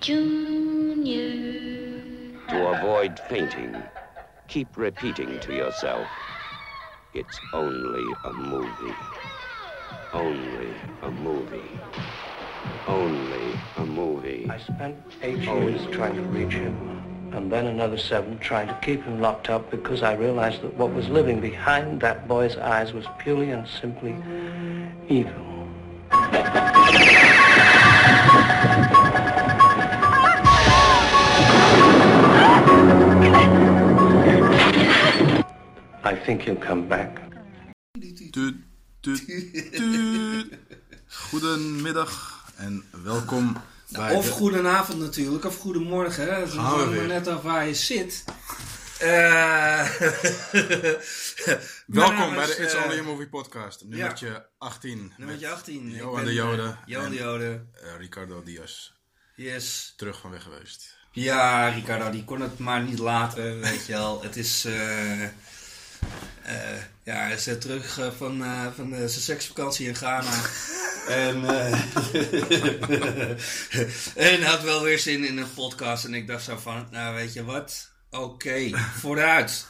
Junior. To avoid fainting, keep repeating to yourself, it's only a movie. Only a movie. Only a movie. I spent eight years trying to reach him, and then another seven trying to keep him locked up because I realized that what was living behind that boy's eyes was purely and simply evil. I think he'll come back. Goedemiddag en welkom bij Of de- goedenavond natuurlijk, of goedemorgen. hè. Het we maar net af waar je zit. Eh, Welkom bij de It's eh, Only a Movie podcast, nummertje 18. Nummertje met 18. Ik Johan de Jode eh, Johan de Jode. eh, Ricardo Diaz. Yes. Terug van weg geweest. Ja, Ricardo, die kon het maar niet laten, weet je wel. Het is... eh, ja, hij is terug eh, van, van zijn seksvakantie in Ghana. en, en had wel weer zin in een podcast. En ik dacht zo van, nou weet je wat? Oké, vooruit.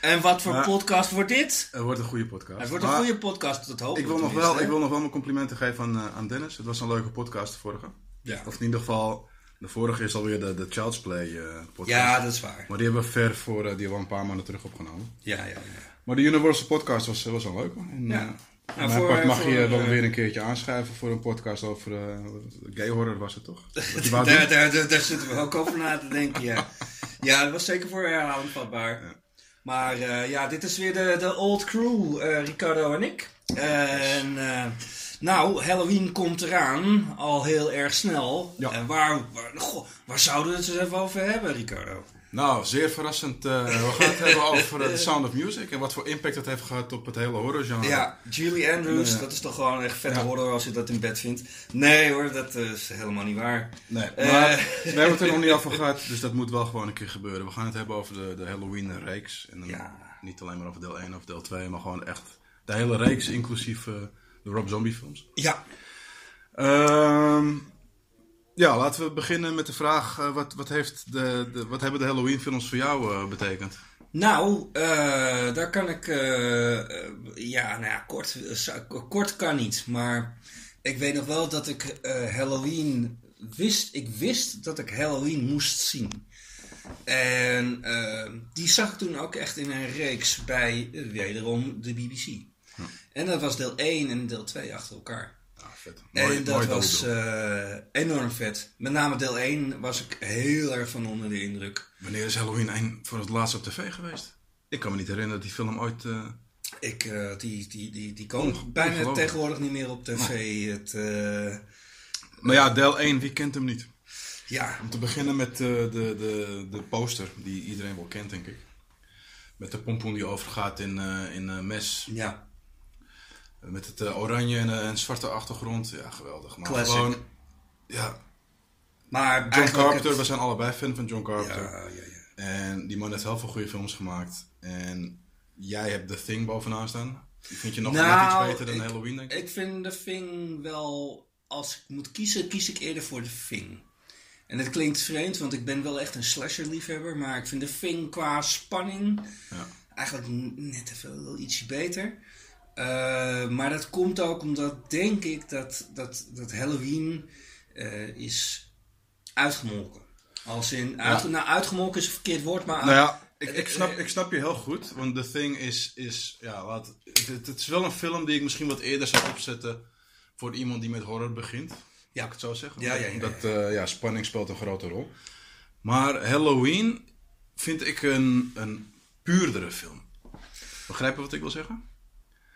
En wat voor Maar- podcast wordt dit? Het wordt een goede podcast. Het wordt een goede podcast, dat hoop ik wil, nog wel, hè? ik wil nog wel mijn complimenten geven aan, aan Dennis. Het was een leuke podcast, de vorige. Ja. Of in ieder geval, de vorige is alweer de, de Child's Play eh, podcast. Ja, dat is waar. Maar die hebben we ver voor, eh, die hebben we een paar maanden terug opgenomen. Ja, ja, ja. Maar de Universal podcast was, was wel leuk. En, Ja. eh, Nou, voor- part mag voor, je wel eh, weer een keertje aanschrijven voor een podcast over eh, gay horror was het toch? Daar, daar, daar, daar zitten we ook over na te denken, ja. Ja, dat was zeker voor herhaling vatbaar. Maar eh, ja, dit is weer de, de old crew, eh, Ricardo en ik. En eh, nou, Halloween komt eraan, al heel erg snel. Ja. En waar, waar, goh, waar zouden we het eens even over hebben, Ricardo? Nou, zeer verrassend. eh, we gaan het hebben over eh, The Sound of Music en wat voor impact dat heeft gehad op het hele horrorgenre. Ja, Julie Andrews, dat is toch gewoon echt vette Ja. horror als je dat in bed vindt. Nee hoor, dat is helemaal niet waar. Nee, Eh. maar we hebben het er nog niet over gehad, dus dat moet wel gewoon een keer gebeuren. We gaan het hebben over de, de Halloween-reeks. En dan Ja. niet alleen maar over deel 1 of deel 2, maar gewoon echt de hele reeks, inclusief eh, de Rob Zombie films. Ja, Ehm, ja, laten we beginnen met de vraag: eh, wat, wat, heeft de, de, wat hebben de Halloween-films voor jou eh, betekend? Nou, eh, daar kan ik. ja, nou ja, kort, kort kan niet. Maar ik weet nog wel dat ik Halloween wist. Ik wist dat ik Halloween moest zien. En die zag ik toen ook echt in een reeks bij wederom de BBC. En dat was deel 1 en deel 2 achter elkaar. En dat was eh, enorm vet. Met name deel 1 was ik heel erg van onder de indruk. Wanneer is Halloween 1 voor het laatst op tv geweest? Ik kan me niet herinneren dat die film ooit. eh, Ik, eh, die, die, die, die komen bijna tegenwoordig niet meer op tv. Het, Nou ja, deel 1, wie kent hem niet? ja, Om te beginnen met de, de, de poster, die iedereen wel kent, denk ik. Met de pompoen die overgaat in, in mes. ja, Met het eh, oranje en, eh, en zwarte achtergrond. Ja, geweldig. Maar Classic. gewoon. Ja, maar John eigenlijk Carpenter, het- we zijn allebei fan van John Carpenter. Ja, ja, ja. En die man heeft heel veel goede films gemaakt. En jij hebt The Thing bovenaan staan. Die vind je nog net iets Nou, beter dan ik- Halloween, denk ik. Ik vind de Thing wel, als ik moet kiezen, kies ik eerder voor de Thing. En dat klinkt vreemd, want ik ben wel echt een slasher-liefhebber. Maar ik vind de Thing qua spanning Ja. eigenlijk net even wel ietsje beter. Eh, maar dat komt ook omdat, denk ik, dat, dat, dat Halloween eh, is uitgemolken. Als in, uit, nou uitgemolken is een verkeerd woord, maar... Nou ja, ik, ik, snap, ik snap je heel goed. Want The Thing is, is ja, laat, het, het- is wel een film die ik misschien wat eerder zou opzetten voor iemand die met horror begint. Ja. Ik het zo zeggen. Ja, ja, ja, Dat, eh, ja, spanning speelt een grote rol. Maar Halloween vind ik een, een puurdere film. Begrijp je wat ik wil zeggen?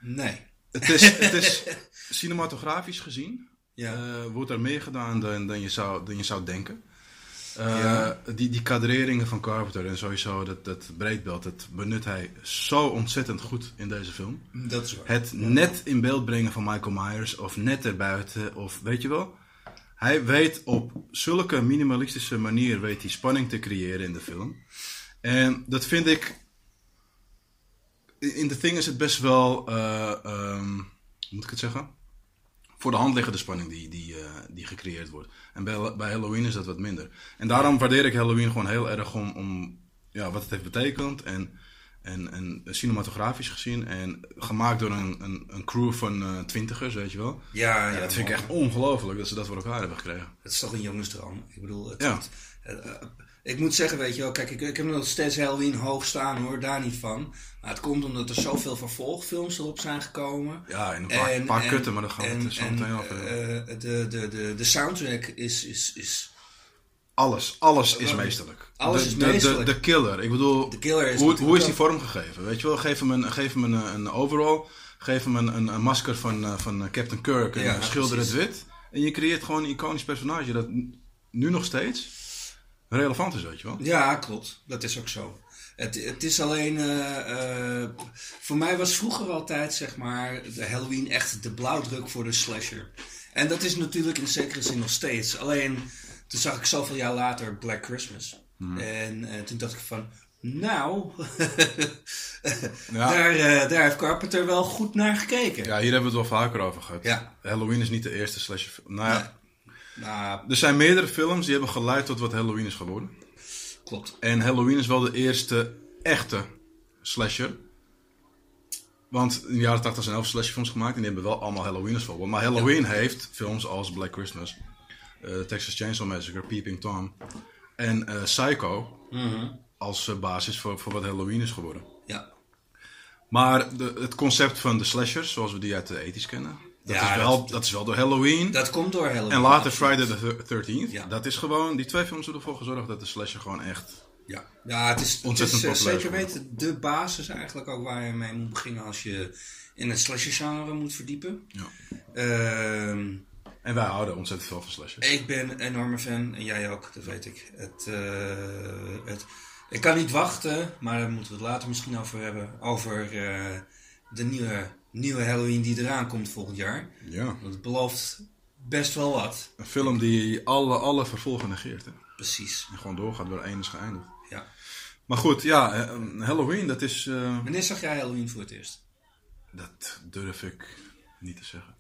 Nee. Het is, het is cinematografisch gezien. Ja. eh, wordt er meer gedaan dan, dan, je, zou, dan je zou denken. Eh, Ja. die, die kadreringen van Carpenter en sowieso dat, dat breedbeeld, dat benut hij zo ontzettend goed in deze film. Dat is waar. Het net in beeld brengen van Michael Myers of net erbuiten of weet je wel. Hij weet op zulke minimalistische manier weet hij spanning te creëren in de film. En dat vind ik. In The Thing is het best wel. eh, ehm, hoe moet ik het zeggen? voor de hand liggende spanning die, die, eh, die gecreëerd wordt. En bij, bij Halloween is dat wat minder. En daarom waardeer ik Halloween gewoon heel erg om, om ja, wat het heeft betekend. En, en, en cinematografisch gezien. En gemaakt door een, een, een crew van eh, twintigers, weet je wel. Ja, Ja, ja, dat vind ik echt ongelooflijk dat ze dat voor elkaar hebben gekregen. Het is toch een jongensdroom. Ik bedoel, het, Ja. het- ik moet zeggen, weet je wel, kijk, ik, ik heb nog steeds Halloween hoog staan hoor, daar niet van. Maar het komt omdat er zoveel vervolgfilms erop zijn gekomen. Ja, en een paar, paar kutten, maar daar gaan we het zo en, meteen hebben. eh, de, de, de, de soundtrack is, is, is Alles, alles is meesterlijk. alles de, is de- de- meesterlijk. De, killer, ik bedoel, De killer is hoe, hoe is die ook- vormgegeven? Weet je wel, geef hem een, geef hem een, een overall, geef hem een, een, een masker van, eh, van eh, Captain Kirk en Ja, schilder het wit. En je creëert gewoon een iconisch personage dat nu nog steeds relevant is, weet je wel. Ja, klopt. Dat is ook zo. Het, het is alleen... eh, eh, voor mij was vroeger altijd, zeg maar, de Halloween echt de blauwdruk voor de slasher. En dat is natuurlijk in zekere zin nog steeds. Alleen, toen zag ik zoveel jaar later Black Christmas. Mhm. En eh, toen dacht ik van... Nou, Ja. daar, daar heeft Carpenter wel goed naar gekeken. Ja, hier hebben we het wel vaker over gehad. Ja. Halloween is niet de eerste slasher. Nou ja, Nou, er zijn meerdere films die hebben geleid tot wat Halloween is geworden. klopt. En Halloween is wel de eerste echte slasher. Want in de jaren 80 zijn veel slasherfilms gemaakt en die hebben wel allemaal Halloween als voorbeeld. Maar Halloween heeft films als Black Christmas, eh, Texas Chainsaw Massacre, Peeping Tom en eh, Psycho als eh, basis voor, voor wat Halloween is geworden. Ja. Maar de, het concept van de slashers, zoals we die uit de ethisch kennen, dat, Ja, is, wel, dat- dat, is wel door Halloween. Dat komt door Halloween. en later. Friday the 13th. Ja. Dat is gewoon, die twee films hebben ervoor gezorgd dat de slasher gewoon echt Ja, ja het is, het Ontzettend is eh, populair zeker weten de basis eigenlijk ook waar je mee moet beginnen als je in het slasher genre moet verdiepen. Ja. Ehm, En wij houden ontzettend veel van slashers. ik ben een enorme fan en jij ook, dat weet ik. Het, eh, het, ik kan niet wachten, maar daar moeten we het later misschien over hebben. Over eh, de nieuwe, nieuwe Halloween die eraan komt volgend jaar. Ja. Het belooft best wel wat. Een film die alle, alle vervolgen negeert. Hè? Precies. En gewoon doorgaat waar één is geëindigd. Ja. Maar goed, ja, eh, Halloween, dat is... eh, Wanneer zag jij Halloween voor het eerst? dat durf ik niet te zeggen.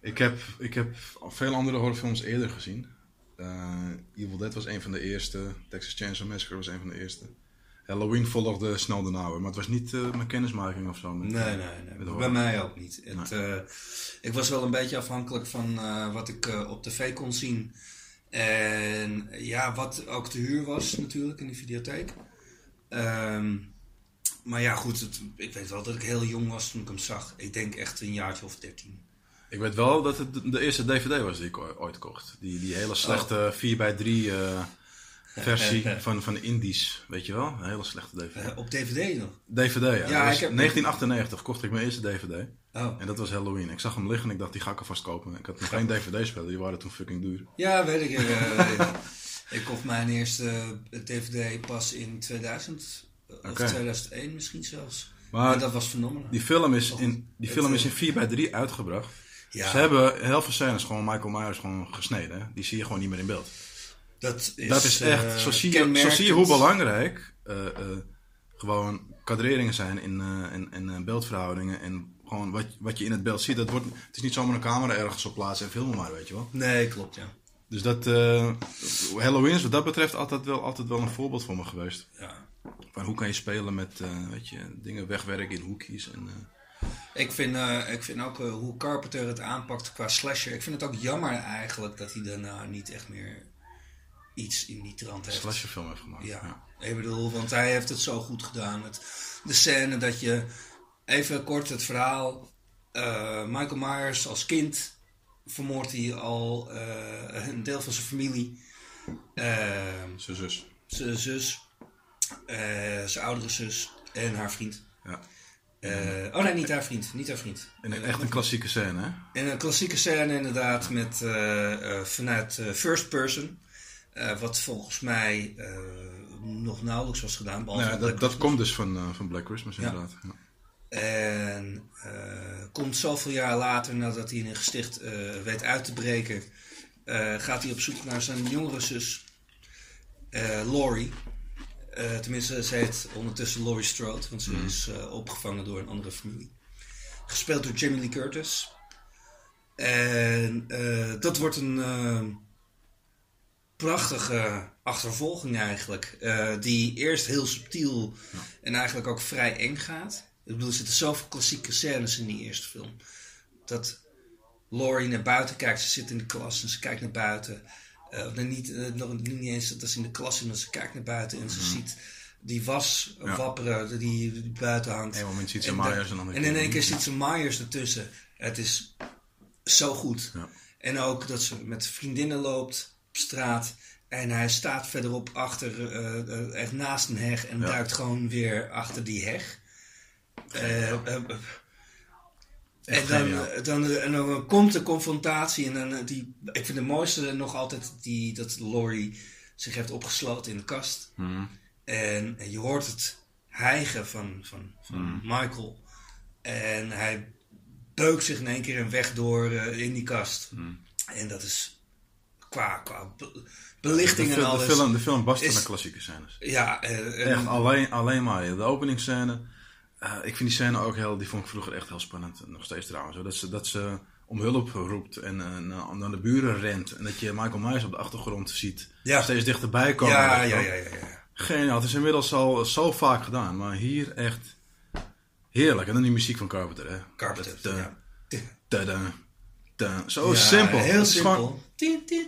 Ik heb, ik heb veel andere horrorfilms eerder gezien. Eh, Evil Dead was een van de eerste. Texas Chainsaw Massacre was een van de eerste. Halloween volgde snel daarna. Maar het was niet eh, mijn kennismaking of zo. met- Nee, nee. Bij mij ook niet. Het, eh, ik was wel een beetje afhankelijk van eh, wat ik eh, op tv kon zien. En ja, wat ook te huur was natuurlijk in de videotheek. Ehm, maar ja, goed, het- ik weet wel dat ik heel jong was toen ik hem zag. Ik denk echt een jaartje of dertien. Ik weet wel dat het de- eerste DVD was die ik ooit kocht. Die, die hele slechte 4x3 eh, versie van, van de Indies. Weet je wel? Een hele slechte DVD. Eh, op DVD nog. DVD, ja. Ja, Dat was ik heb- 1998 kocht ik mijn eerste DVD. Oh. En dat was Halloween. Ik zag hem liggen en ik dacht, die ga ik alvast kopen. Ik had nog geen DVD-spellen, die waren toen fucking duur. Ja, weet ik. eh, ik kocht mijn eerste eh, DVD pas in 2000. Of Oké. 2001 misschien zelfs. Maar en dat was fenomenaal. die film is in, die film eh, is in 4x3 uitgebracht. Ja. Ze hebben heel veel scènes gewoon Michael Myers gewoon gesneden. hè. Die zie je gewoon niet meer in beeld. Dat is, dat is echt, eh, zo, zie je, zo zie je hoe belangrijk eh, eh, gewoon kadreringen zijn in, in, in beeldverhoudingen. En gewoon wat, wat je in het beeld ziet. Dat wordt, het is niet zomaar een camera ergens op plaatsen en filmen maar, weet je wel. Nee, klopt, ja. Dus dat, Halloween is wat dat betreft altijd wel, altijd wel een voorbeeld voor me geweest. ja. Van hoe kan je spelen met eh, weet je, dingen wegwerken in hoekjes. En, Ik vind, ik vind ook hoe Carpenter het aanpakt qua slasher. Ik vind het ook jammer eigenlijk dat hij daarna niet echt meer iets in die trant een heeft. slasherfilm heeft gemaakt. Ja. ik bedoel, want hij heeft het zo goed gedaan. Het, de scène dat je, even kort het verhaal. eh, Michael Myers als kind vermoordt hij al eh, een deel van zijn familie. Ehm, Zijn zus. zijn zus, eh, zijn oudere zus en haar vriend. Ja. Eh, oh nee, niet haar vriend. Niet haar vriend. En een- Eh, echt een klassieke scène, hè? en een klassieke scène inderdaad met, eh, eh, vanuit eh, first person. Eh, wat volgens mij eh, nog nauwelijks was gedaan. Nou ja, dat, dat komt dus van, eh, van Black Christmas Ja. inderdaad. Ja. En komt zoveel jaar later, nadat hij in een gesticht weet uit te breken, gaat hij op zoek naar zijn jongere zus, Laurie. Tenminste, ze heet ondertussen Laurie Strode, want ze is eh, opgevangen door een andere familie. Gespeeld door Jamie Lee Curtis. En dat wordt een prachtige achtervolging eigenlijk. eh, die eerst heel subtiel en eigenlijk ook vrij eng gaat. Ik bedoel, er zitten zoveel klassieke scènes in die eerste film. Dat Laurie naar buiten kijkt. Ze zit in de klas en ze kijkt naar buiten. Nee, niet, eh, nog niet eens dat ze in de klas zit, maar ze kijkt naar buiten en ze ziet die was Ja. wapperen die, die buiten hangt. Moment ziet ze En Myers en dan En in één keer ziet ze Myers ertussen. Het is zo goed. Ja. En ook dat ze met vriendinnen loopt op straat. En hij staat verderop achter, eh, eh, echt naast een heg. En Ja. duikt gewoon weer achter die heg. Eh, en, dan, dan, en dan komt de confrontatie. En dan, die, ik vind het mooiste nog altijd die, dat Laurie zich heeft opgesloten in de kast. Mhm. En je hoort het hijgen van, van, van Hmm. Michael. En hij beukt zich in één keer een weg door in die kast. Hmm. En dat is qua, qua be- belichting De, en alles. de film, de film is- de klassieke scènes. Ja, Echt alleen, alleen maar. De openingsscène. eh, ik vind die scène ook heel, die vond ik vroeger echt heel spannend. Nog steeds trouwens. hoor. Dat ze, dat ze om hulp roept en eh, naar, de buren rent. En dat je Michael Myers op de achtergrond ziet. Ja. Steeds dichterbij komen. ja, ja, ja, ja, ja. Geniaal. Het is inmiddels al zo vaak gedaan. Maar hier echt heerlijk. En dan die muziek van Carpenter. Hè. Carpenter, eh, tada. Zo Ja, simpel. Heel simpel.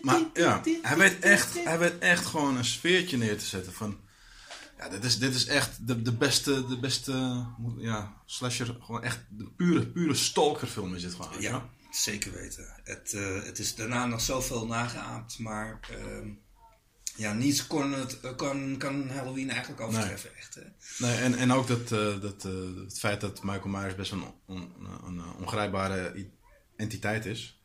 Maar ja, hij weet echt, hij weet echt gewoon een sfeertje neer te zetten van... Ja, dit is, dit is echt de, de beste, de beste ja, slasher. Gewoon echt de pure, pure stalkerfilm is dit gewoon. Ja, wel? zeker weten. Het, eh, het is daarna nog zoveel nageaapt, maar ehm, ja, niets kon het, kan, kan Halloween eigenlijk overtreffen. Echt, hè. Nee, en, en ook dat, eh, dat, eh, het feit dat Michael Myers best een, on- een, een ongrijpbare entiteit is.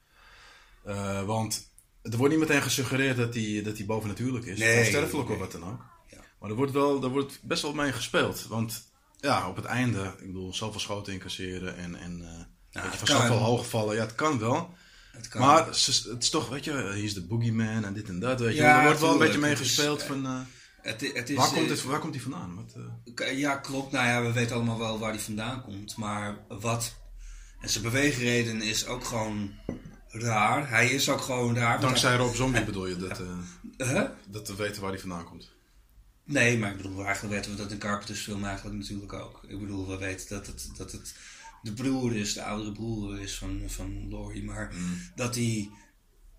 Want er wordt niet meteen gesuggereerd dat hij dat hij bovennatuurlijk is. Nee, of sterfelijk nee. of wat dan ook. Ja. Maar er wordt, wel, er wordt best wel mee gespeeld. Want ja, op het einde, ik bedoel, zoveel schoten incasseren en, en eh, weet je, het van zoveel hoog vallen. Ja, het kan wel. Het kan. Maar het is toch, weet je, hij is de boogeyman en dit en dat. Weet je. Ja, er wordt wel een beetje mee Het is, gespeeld eh, van... eh, het, i- het is, waar, komt eh, dit, waar komt hij vandaan? Wat, eh, Ja, klopt. Nou ja, we weten allemaal wel waar die vandaan komt. Maar wat... En zijn beweegreden is ook gewoon raar. Hij is ook gewoon raar. dankzij Rob Zombie bedoel je dat, eh, hij- Huh? dat we weten waar hij vandaan komt. Nee, maar ik bedoel, eigenlijk weten we dat in Carpenter's film eigenlijk natuurlijk ook. Ik bedoel, we weten dat het, dat het de broer is, de oudere broer is van, van Laurie. Maar dat hij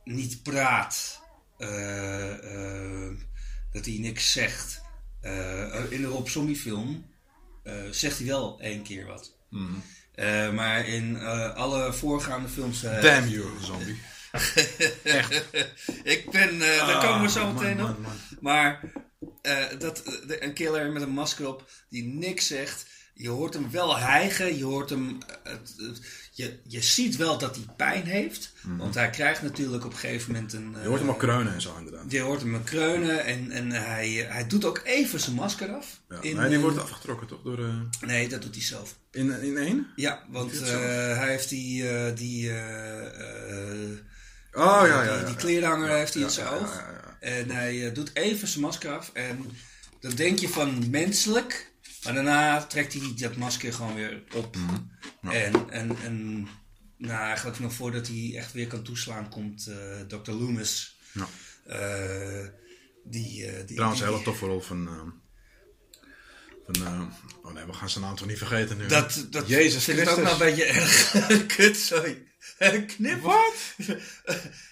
niet praat. eh, eh, dat hij niks zegt. Eh, in de Rob Zombie film eh, zegt hij wel één keer wat. Eh, maar in eh, alle voorgaande films... eh, Damn you, zombie. ik ben, daar komen we zo Ah, meteen man, op. man, man. Maar dat, een killer met een masker op die niks zegt. Je hoort hem wel hijgen. Je hoort hem. Eh, je, je ziet wel dat hij pijn heeft. Want hij krijgt natuurlijk op een gegeven moment een. Mhm. Je hoort hem eh, al kreunen en zo inderdaad. Je hoort hem kreunen en, en hij, eh, hij doet ook even zijn masker af. Ja. In, nee, die eh, wordt afgetrokken toch? Door, eh, Nee, dat doet hij zelf. in, in één? Ja, want eh, hij heeft die. eh, die eh, eh, Oh ja, ja, die, ja. die kleerhanger heeft hij in zijn oog. En hij eh, doet even zijn masker af. En dan denk je van menselijk. Maar daarna trekt hij dat masker gewoon weer op. Mhm. En, en, en nou, eigenlijk nog voordat hij echt weer kan toeslaan, komt eh Dr. Loomis. Ja. Eh, die, eh, die, Trouwens, een hele toffe rol van... van oh nee, we gaan zijn naam toch niet vergeten nu. Dat, dat Jezus vind ik ook Christus. wel een beetje erg kut, sorry. Knip. Wat?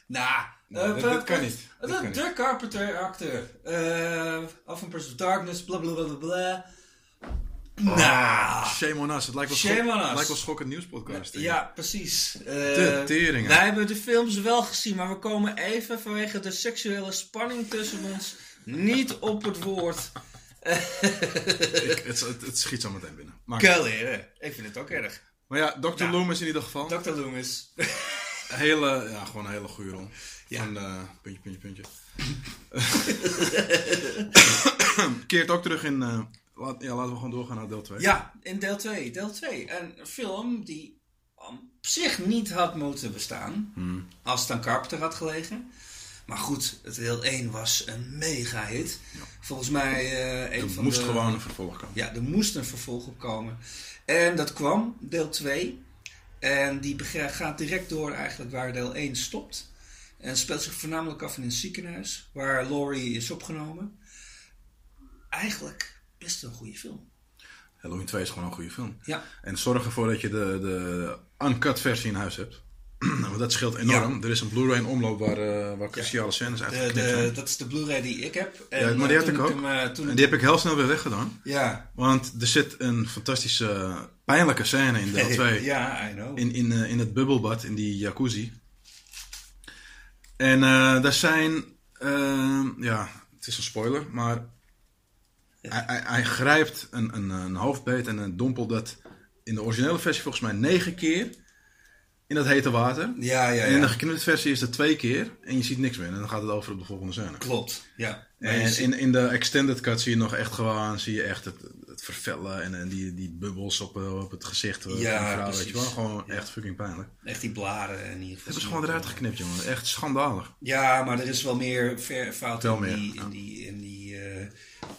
Nou, dit kan niet. Dit De Carpenter acteur. Eh Of een Pursuit of Darkness, bla bla bla bla bla. Nou, Shame on us. Het lijkt wel, Shame schok- on us. het lijkt wel schokkend nieuwspodcast. ja, precies. Eh, De teringen. wij hebben de films wel gezien, maar we komen even vanwege de seksuele spanning tussen ons niet op het woord. Ik- het, het, het schiet zo meteen binnen. Kaleren. Ik vind het ook erg. maar ja, Dr. Loomis in ieder geval. Dr. Loomis. Hele, ja, gewoon een hele goede rol. Ja. Van, eh, puntje, puntje, puntje. Keert ook terug in... eh, laat, ja, laten we gewoon doorgaan naar deel 2. Ja, in deel 2. Deel 2. Een film die op zich niet had moeten bestaan. Hmm. Als het aan Carpenter had gelegen. Maar goed, het deel 1 was een mega hit. Volgens mij een Er van moest de... gewoon een vervolg komen. Ja, er moest een vervolg op komen. En dat kwam, deel 2. En die gaat direct door eigenlijk waar deel 1 stopt. En speelt zich voornamelijk af in een ziekenhuis, waar Laurie is opgenomen. Eigenlijk best een goede film. Halloween 2 is gewoon een goede film. Ja, En zorg ervoor dat je de, de uncut versie in huis hebt. Want dat scheelt enorm. Er is een Blu-ray in omloop waar, eh, waar cruciale scènes de, zijn. dat is de Blu-ray die ik heb. Ja, maar die eh, had ik ook. hem, eh, toen En die heb ik heel snel weer weggedaan. Ja. Want er zit een fantastische, pijnlijke scène in deel 2. ja, I know. in, in, in het bubbelbad, in die jacuzzi. En daar zijn, ja, het is een spoiler, maar hij, hij, hij grijpt een, een, een hoofdbeet en een dompelt dat in de originele versie volgens mij negen keer in dat hete water. Ja, ja, En in de ja. geknipte versie is dat twee keer en je ziet niks meer. En dan gaat het over op de volgende scène. Klopt, ja. En ziet- in, in de extended cut zie je nog echt gewoon, zie je echt het, het vervellen en, en die, die bubbels op, eh, op het gezicht van Ja, vrouw, weet je wel. Gewoon echt fucking pijnlijk. Echt die blaren ieder geval. Het is gewoon eruit geknipt, jongen. Echt schandalig. Ja, maar er is wel meer ver, fout Veel in, meer, die, ja. in die, in die,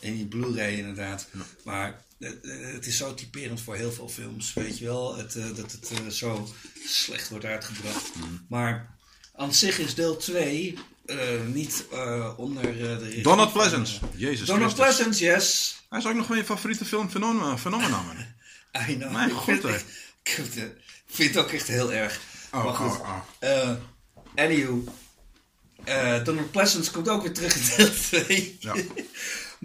in die Blu-ray inderdaad. Maar eh, eh, het is zo typerend voor heel veel films, weet je wel. Het, eh, dat het zo slecht wordt uitgebracht. Mm. Maar aan zich is deel 2 eh, niet onder de Donald Pleasance. eh, Jezus Donald Christus. Pleasance, yes. Hij is ook nog wel je favoriete film Phenomena, Phenomena. I know. Mijn Ik god, vind, hè. ik, vind het- ook echt heel erg. Oh, maar goed. oh, oh. Anywho. Donald Pleasance komt ook weer terug in deel 2. Ja.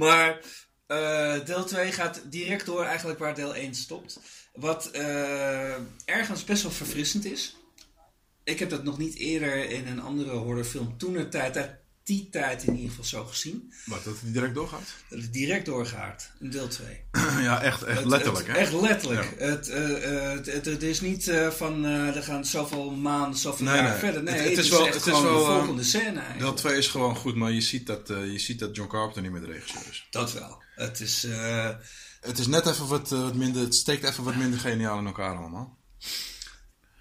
maar eh, deel 2 gaat direct door eigenlijk waar deel 1 stopt. Wat eh, ergens best wel verfrissend is. Ik heb dat nog niet eerder in een andere horrorfilm toen tijd, die tijd in ieder geval zo gezien. Wat, dat hij direct doorgaat? Dat is direct doorgaat in deel 2. ja, echt, echt Het- letterlijk, het- hè? Echt letterlijk. Het, eh, eh, het, het, het is niet eh, van er gaan zoveel maanden, zoveel Nee, jaar nee. verder. Nee, Het- het, het is, is wel- echt het is wel, de eh, volgende scène eigenlijk. Deel 2 is gewoon goed, maar je ziet dat, je ziet dat John Carpenter niet meer de regisseur is. Dat wel. Het is... Het is net even wat, wat minder, het steekt even wat minder geniaal in elkaar allemaal.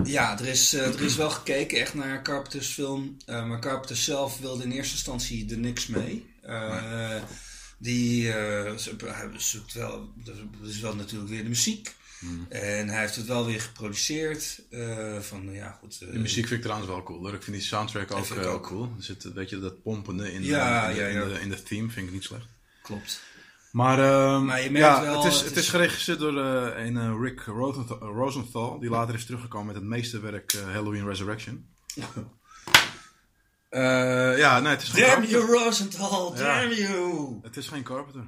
Ja, er is, eh, er is wel gekeken echt naar Carpenter's film. eh, maar Carpenter zelf wilde in eerste instantie er niks mee. Eh, Die zoekt wel... Dat is wel natuurlijk weer de muziek. Hmm. En hij heeft het wel weer geproduceerd. van, ja goed... De muziek vind ik trouwens wel cool. hoor. Ik vind die soundtrack ook, ook. cool. Er zit, weet je, dat pompende in, Ja, de, in, de, ja. In, de, in de theme vind ik niet slecht. Klopt. Maar, ehm, Maar je merkt ja, wel, het is, het is- is geregisseerd door eh, een eh, Rick Rosenthal, Rosenthal, die later is teruggekomen met het meesterwerk eh, Halloween Resurrection. Eh, ja, nee, het is geen Damn Carpenter. you, Rosenthal! Ja. Damn you! Het is geen Carpenter.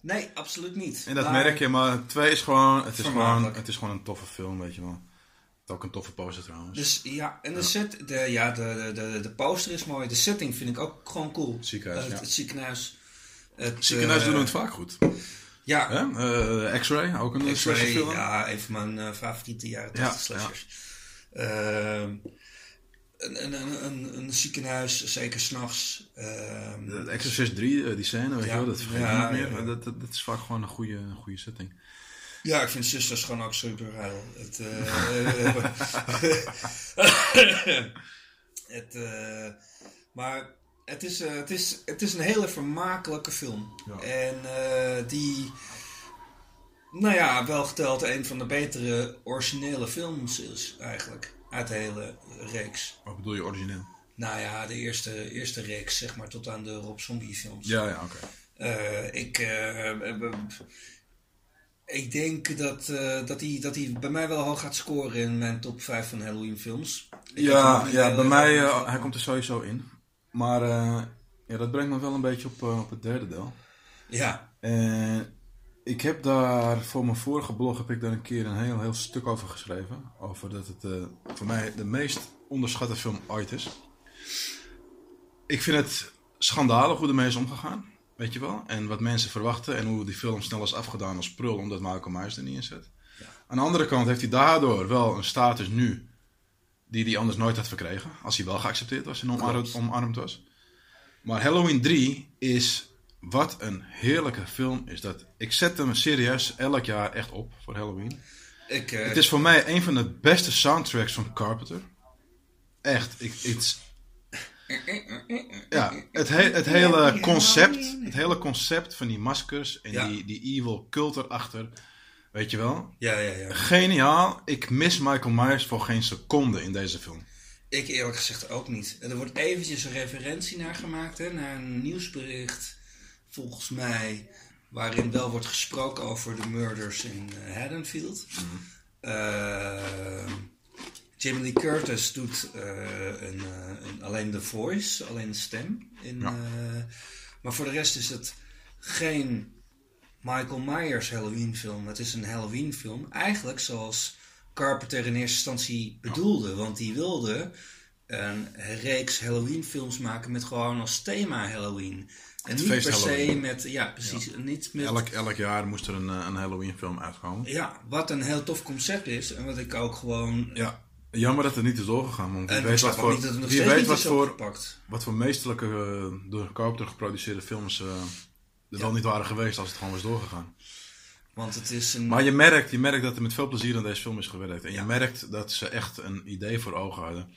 Nee, absoluut niet. En dat Maar- merk je, maar twee is gewoon, het is gewoon, het is gewoon een toffe film, weet je wel. Ook een toffe poster trouwens. Dus ja, en de, set, de, ja, de, de, de, de poster is mooi. De setting vind ik ook gewoon cool. Ziekenhuis, Eh, het, ja. het ziekenhuis. Het, Ziekenhuis eh, doen het vaak goed. Ja? Eh, X-Ray, ook een slasherfilm. ja, een van mijn eh, favoriete jaren Ja, 80 slashers. Ehm, een, een, een, een, ziekenhuis, zeker s'nachts. Ehm De Exorcist 3, eh, die scène, weet Ja. je wel, dat vergeet Ja, niet meer. ja. Dat, dat, dat is vaak gewoon een goede, een goede setting. Ja, ik vind Zusters gewoon ook super geil. Het, eh, het, eh, maar het is, eh, het, is, het is een hele vermakelijke film. Ja. En eh, die, nou ja, wel geteld een van de betere originele films is eigenlijk. Uit de hele reeks. Wat bedoel je origineel? Nou ja, de eerste, eerste reeks, zeg maar, tot aan de Rob Zombie films. Ja, ja, oké. Eh, ik, ik denk dat, dat, hij, dat hij bij mij wel hoog gaat scoren in mijn top 5 van Halloween films. Ik Ja, ja bij mij, hij komt er sowieso in. Maar eh, ja, dat brengt me wel een beetje op, eh, op het derde deel. Ja, En ik heb daar, voor mijn vorige blog heb ik daar een keer een heel, heel stuk over geschreven. Over dat het eh, voor mij de meest onderschatte film ooit is. Ik vind het schandalig hoe ermee is omgegaan. Weet je wel? En wat mensen verwachten en hoe die film snel is afgedaan als prul omdat Michael Myers er niet in zit. Aan de andere kant heeft hij daardoor wel een status nu die hij anders nooit had verkregen. Als hij wel geaccepteerd was en omarmd, was. Maar Halloween 3 is wat een heerlijke film is dat. Ik zet hem serieus elk jaar echt op voor Halloween. ik, eh, Het is voor mij een van de beste soundtracks van Carpenter. Echt, ik, it's, ja, het, he- het hele concept, het hele concept van die maskers en Ja. die, die evil cult erachter. Weet je wel? Ja, ja, ja. Geniaal. Ik mis Michael Myers voor geen seconde in deze film. Ik eerlijk gezegd ook niet. Er wordt eventjes een referentie naar gemaakt, hè, naar een nieuwsbericht, volgens mij, waarin wel wordt gesproken over de murders in eh, Haddonfield. Jamie Lee Curtis doet eh, een, eh, een- alleen de voice, alleen de stem. In, Ja. maar voor de rest is het geen Michael Myers Halloween film. Het is een Halloween film. Eigenlijk zoals Carpenter in eerste instantie bedoelde. Want die wilde een reeks Halloween films maken met gewoon als thema Halloween. En niet per se met, ja precies, niet met... Elk, elk jaar moest er een, eh, een Halloween film uitkomen. Ja, wat een heel tof concept is. En wat ik ook gewoon... Ja. Jammer dat het niet is doorgegaan. Want wie weet wat voor, niet dat het nog wie steeds weet wat voor, wat voor meesterlijke eh, door Carpenter geproduceerde films eh, er wel niet waren geweest als het gewoon was doorgegaan. Want het is een... Maar je merkt, je merkt dat er met veel plezier aan deze film is gewerkt. En je merkt dat ze echt een idee voor ogen hadden.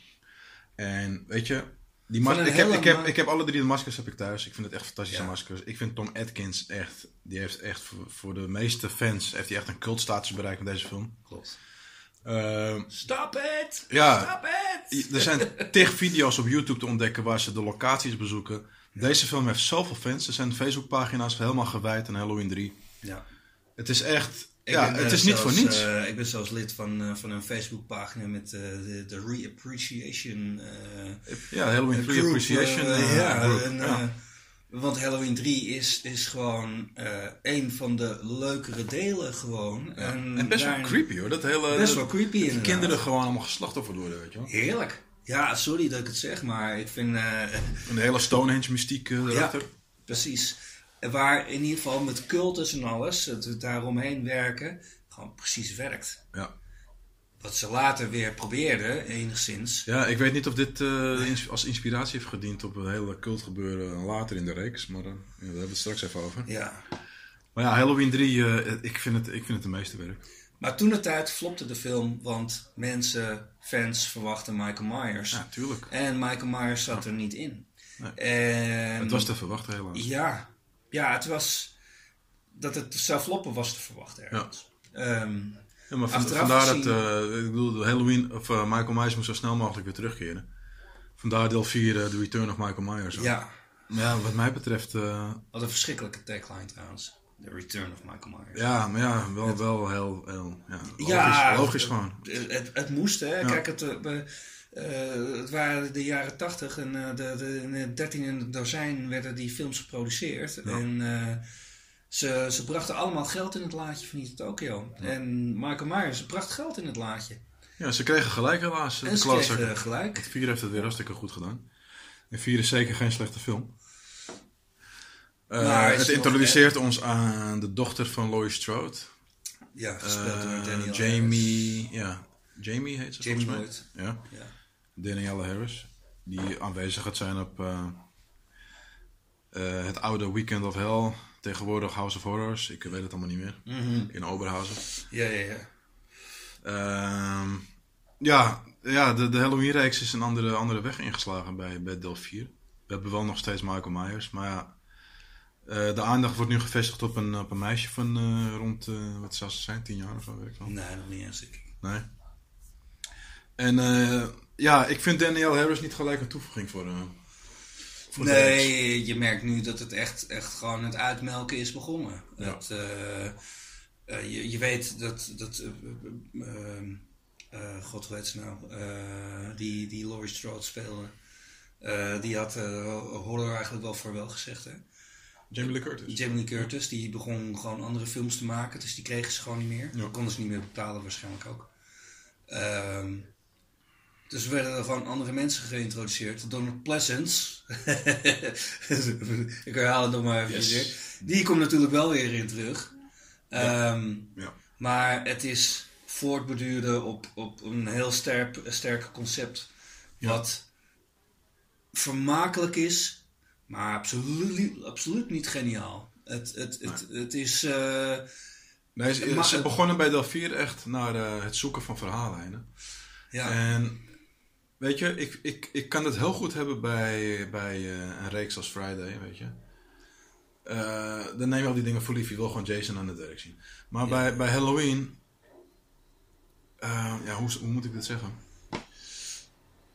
En weet je, die mas- ik, heb, ik, heb, ik heb alle drie de maskers heb ik thuis. Ik vind het echt fantastische Ja. maskers. Ik vind Tom Atkins echt, die heeft echt voor, voor de meeste fans heeft hij echt een cultstatus bereikt met deze film. Klopt. Ehm, Stop it! Ja. Stop it! er zijn tig video's op YouTube te ontdekken waar ze de locaties bezoeken. Deze film heeft zoveel fans. Er zijn Facebookpagina's helemaal gewijd aan Halloween 3. Ja. Het is echt, Ik ja, ben, het eh, is niet voor niets. eh, ik ben zelfs lid van, eh, van een Facebookpagina met de, de Reappreciation ja, Halloween 3 group, Appreciation eh, eh, ja, group. en, Ja. want Halloween 3 is, is gewoon een van de leukere delen gewoon. En, En best wel creepy hoor. Dat hele, Best dat- wel creepy inderdaad. kinderen gewoon allemaal geslachtoffer worden, weet je wel. Heerlijk. Ja, sorry dat ik het zeg, maar ik vind... eh, Een hele Stonehenge mystiek eh, erachter. Precies. Waar in ieder geval met cultus en alles, het daaromheen werken, gewoon precies werkt. Ja. Wat ze later weer probeerden, enigszins. ja, ik weet niet of dit eh, ins- als inspiratie heeft gediend op een hele cultgebeuren later in de reeks. Maar ja, daar hebben we het straks even over. Ja. Maar ja, Halloween 3, eh, ik, vind het, ik vind het de meeste werk. Maar toen de tijd flopte de film, want mensen, fans verwachten Michael Myers. Ja, tuurlijk. En Michael Myers zat er niet in. Nee. En, Het was te verwachten helaas. Ja, ja, het was. Dat het zou floppen was te verwachten ergens. Ehm, Ja, maar vandaar gezien- dat, eh, ik bedoel, Halloween, of eh, Michael Myers moest zo snel mogelijk weer terugkeren. Vandaar deel 4, eh, The Return of Michael Myers. ook. ja, ja, wat mij betreft, wat een verschrikkelijke tagline trouwens. The Return of Michael Myers. ja, maar ja, wel, wel heel, heel ja, logisch, Ja, logisch gewoon. Het, het moest, hè. Kijk, het, eh, eh, het waren de jaren tachtig en eh, de, de, in het 13 in het dozijn werden die films geproduceerd. En ze, ze brachten allemaal geld in het laadje van Tokyo. En Michael Myers bracht geld in het laadje. Ja, ze kregen gelijk helaas. En De ze kregen gelijk. 4 heeft het weer hartstikke goed gedaan. En 4 is zeker geen slechte film. Eh, is het nog- introduceert ons aan de dochter van Laurie Strode. Ja, gespeeld door Eh, Daniel Harris. Jamie, ja, Jamie heet ze Jamie volgens mij. Ja, Ja. Danielle Harris. Die aanwezig gaat zijn op eh, het oude Weekend of Hell. Tegenwoordig House of Horrors. Ik weet het allemaal niet meer. Mhm. In Oberhausen. Ja, ja, ja. Ehm, ja, ja de, de Halloween-reeks is een andere, andere weg ingeslagen bij, bij deel 4. We hebben wel nog steeds Michael Myers, maar ja, eh, de aandacht wordt nu gevestigd op een, op een meisje van eh, rond, eh, wat zou ze zijn, 10 jaar of zo, weet ik wel. Nee, nog niet eens. Ik. Nee. En ja, ik vind Danielle Harris niet gelijk een toevoeging voor. Nee, je merkt nu dat het echt, echt gewoon het uitmelken is begonnen. Ja. Eh, je, je weet dat, dat eh, eh, eh, eh, god hoe heet ze nou, die, die Laurie Strode speelde, die had horror eigenlijk wel voor wel gezegd. Hè? Jamie Lee Curtis. Jamie Lee Curtis, die begon gewoon andere films te maken, dus die kregen ze gewoon niet meer. Ja. Konden ze niet meer betalen waarschijnlijk ook. Ehm, dus er werden er gewoon andere mensen geïntroduceerd. Donald Pleasance. Ik herhaal het nog maar even Yes. weer. Die komt natuurlijk wel weer in terug. Ehm, Ja. Maar het is voortborduurde op, op een heel sterk, sterk concept. Wat vermakelijk is, maar absoluut, absoluut niet geniaal. Het, het, het, het is... eh, Nee, ze, Maar- ze begonnen bij 4 echt naar eh, het zoeken van verhaallijnen. ja, En weet je, ik, ik, ik kan het heel goed hebben bij, bij eh, een reeks als Friday, weet je. dan neem je al die dingen voor lief. Je wil gewoon Jason aan het werk zien. Maar bij, bij Halloween... ja, hoe, hoe moet ik dit zeggen?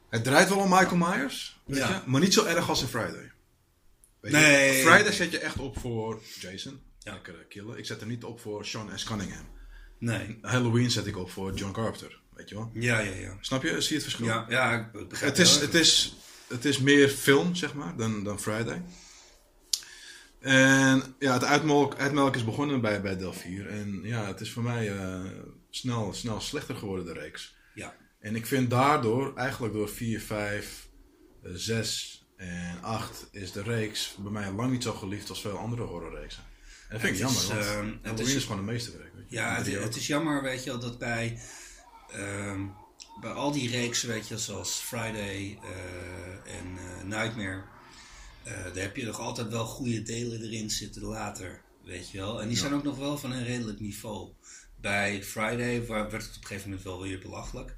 Het draait wel om Michael Myers, weet Ja. je? Maar niet zo erg als in Friday. Weet Nee. Je? Friday zet je echt op voor Jason. Ja. Killen. Ik zet er niet op voor Sean S. Cunningham. Nee. Halloween zet ik op voor John Carpenter. Weet je wel? Ja, ja, ja. Snap je? Zie je het verschil? Ja, ja ik begrijp Het is, wel. het, is, het is meer film, zeg maar, dan, dan Friday. En ja, het uitmelk, uitmelk is begonnen bij, bij deel 4. En ja, het is voor mij eh, snel, snel slechter geworden, de reeks. Ja. En ik vind daardoor, eigenlijk door 4, 5, 6 en 8, is de reeks bij mij lang niet zo geliefd als veel andere horrorreeksen. En dat vind ik jammer, is, want ehm, het is- is, gewoon de meesterwerk. Weet je. Ja, het, is jammer, weet je wel, dat bij, ehm, bij al die reeksen, weet je, zoals Friday eh, en eh, Nightmare, eh, daar heb je nog altijd wel goede delen erin zitten later, weet je wel. En die zijn ook nog wel van een redelijk niveau. Bij Friday waar, werd het op een gegeven moment wel weer belachelijk.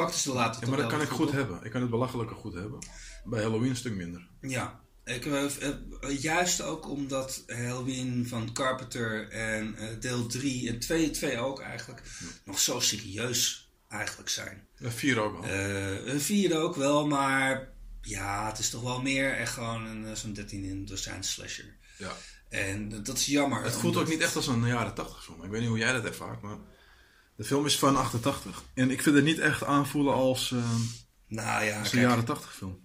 Pakten ze later Ja, maar dat kan ik goed op. hebben. Ik kan het belachelijke goed hebben. Bij Halloween een stuk minder. Ja, ik, eh, eh, juist ook omdat Halloween van Carpenter en eh, deel 3 en 2, 2 ook eigenlijk nog zo serieus eigenlijk zijn. Ja, 4 ook wel. Eh een vierde ook wel, maar ja, het is toch wel meer echt gewoon een, zo'n 13 in een dozijn slasher. ja. En dat is jammer. Het voelt ook niet echt als een jaren 80 film. Ik weet niet hoe jij dat ervaart, maar de film is van 88. En ik vind het niet echt aanvoelen als, eh, Nou ja, als een kijk, jaren 80 film.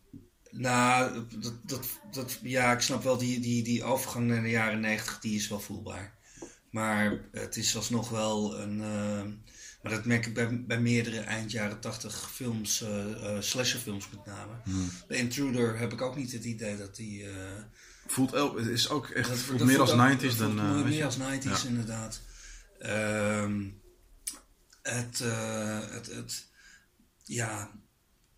nou, dat, dat, dat, ja, ik snap wel die, die, die overgang naar de jaren 90, die is wel voelbaar. Maar het is alsnog wel een. eh, maar dat merk ik bij, bij meerdere eind jaren 80 films, eh eh slasherfilms met name. Hmm. Bij Intruder heb ik ook niet het idee dat die. eh, Voelt, el- het is ook echt dat voelt dat meer als voelt ook- 90s dat dan... voelt meer als 90s, Ja. inderdaad. Ehm, het, eh, het, het, ja,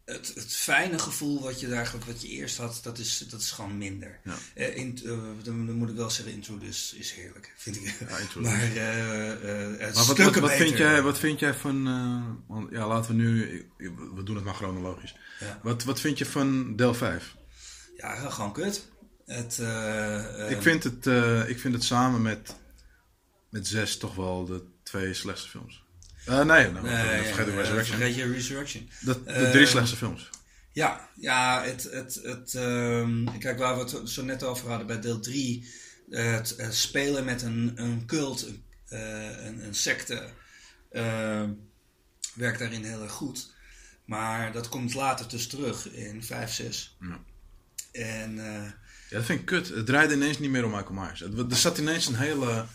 het, het fijne gevoel wat je eigenlijk wat je eerst had, dat is, dat is gewoon minder. Ja. Eh, in, eh, dan, dan moet ik wel zeggen, Intro dus is heerlijk, vind ik. Ja, maar het Maar wat, wat, vind jij, wat vind jij van... want ja, laten we nu... We doen het maar chronologisch. Ja. Wat, wat vind je van deel 5? Ja, gewoon kut. Het, ik, vind het, ik vind het samen met, met 6 toch wel de twee slechtste films. Eh, nee, nou, nee, vergeet ik eh, Resurrection. vergeet je Resurrection. De, de Eh, drie slechtste films. Ja, ja het, het, het, ehm, kijk waar we het zo net over hadden bij deel 3. het, spelen met een, een cult, een, een, secte, ehm, werkt daarin heel erg goed. Maar dat komt later dus terug in 5, 6. Ja. En Ja, dat vind ik kut. Het draaide ineens niet meer om Michael Myers. Er zat ineens een hele,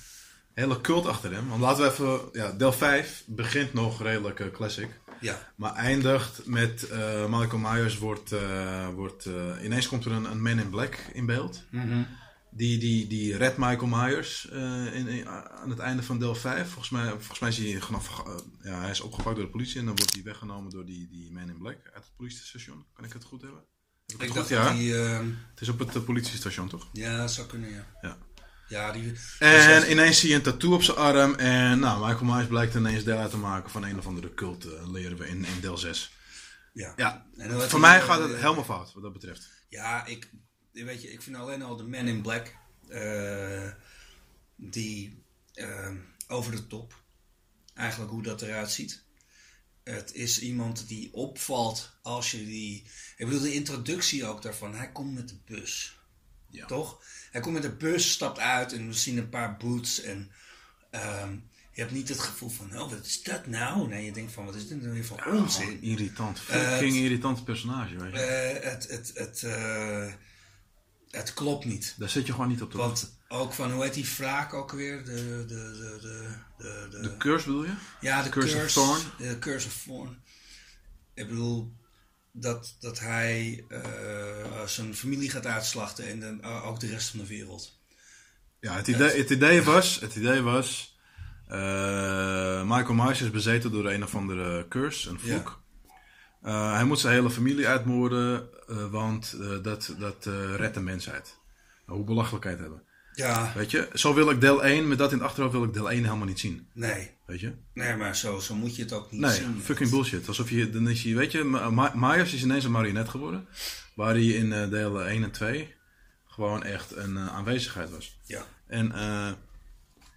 hele cult achter hem. Want laten we even... Ja, deel 5 begint nog redelijk eh, classic. ja, Maar eindigt met eh, Michael Myers wordt... eh, wordt ineens komt er een, een Man in Black in beeld. Die, die, die redt Michael Myers in, in- aan het einde van deel 5. Volgens mij, volgens mij is hij, eh, ja, hij is opgepakt door de politie. En dan wordt hij weggenomen door die, die Man in Black uit het politiestation. Kan ik het goed hebben? Heb ik ik dacht goed? Ja. die... Het is op het politiestation, toch? ja, dat zou kunnen, ja. Ja. Ja, die... En ineens zie je een tattoo op zijn arm. En nou, Michael Myers blijkt ineens deel uit te maken van een of andere cult. eh, leren we in, in deel 6. ja. Ja, En voor mij gaat het helemaal fout wat dat betreft. Ja, ik, weet je, ik vind alleen al de Man in Black, eh, die eh, over de top, eigenlijk hoe dat eruit ziet. Het is iemand die opvalt als je die. Ik bedoel, de introductie ook daarvan. Hij komt met de bus. Ja. Toch? Hij komt met de bus, stapt uit en we zien een paar boots. En ehm, je hebt niet het gevoel van: oh, wat is dat nou? Nee, je denkt van: wat is dit nou weer voor onzin? Oh, irritant. Eh, Fucking irritant personage, weet je. Eh, het, het, het, eh, het klopt niet. Daar zit je gewoon niet op te. Want ook van, hoe heet die wraak ook weer? De, de, de, de, de, de, De curse bedoel je? ja, de Curse curse, of Thorn? De Curse of Thorn. Ik bedoel, dat, dat hij eh, zijn familie gaat uitslachten en dan eh, ook de rest van de wereld. Ja, het idee, het idee was... Het idee was eh, Michael Myers is bezeten door een of andere curse, een vloek. Hij moet zijn hele familie uitmoorden, want dat, dat redt de mensheid. Nou, hoe belachelijkheid hebben. Ja, Weet je, zo wil ik deel 1, met dat in het achterhoofd wil ik deel 1 helemaal niet zien. nee. Weet je? Nee, maar zo, zo moet je het ook niet Nee, zien. fucking bullshit. Alsof je, dan is hij, weet je, Ma- Myers is ineens een marionet geworden. Waar hij in eh, deel 1 en 2 gewoon echt een eh, aanwezigheid was. Ja. En eh,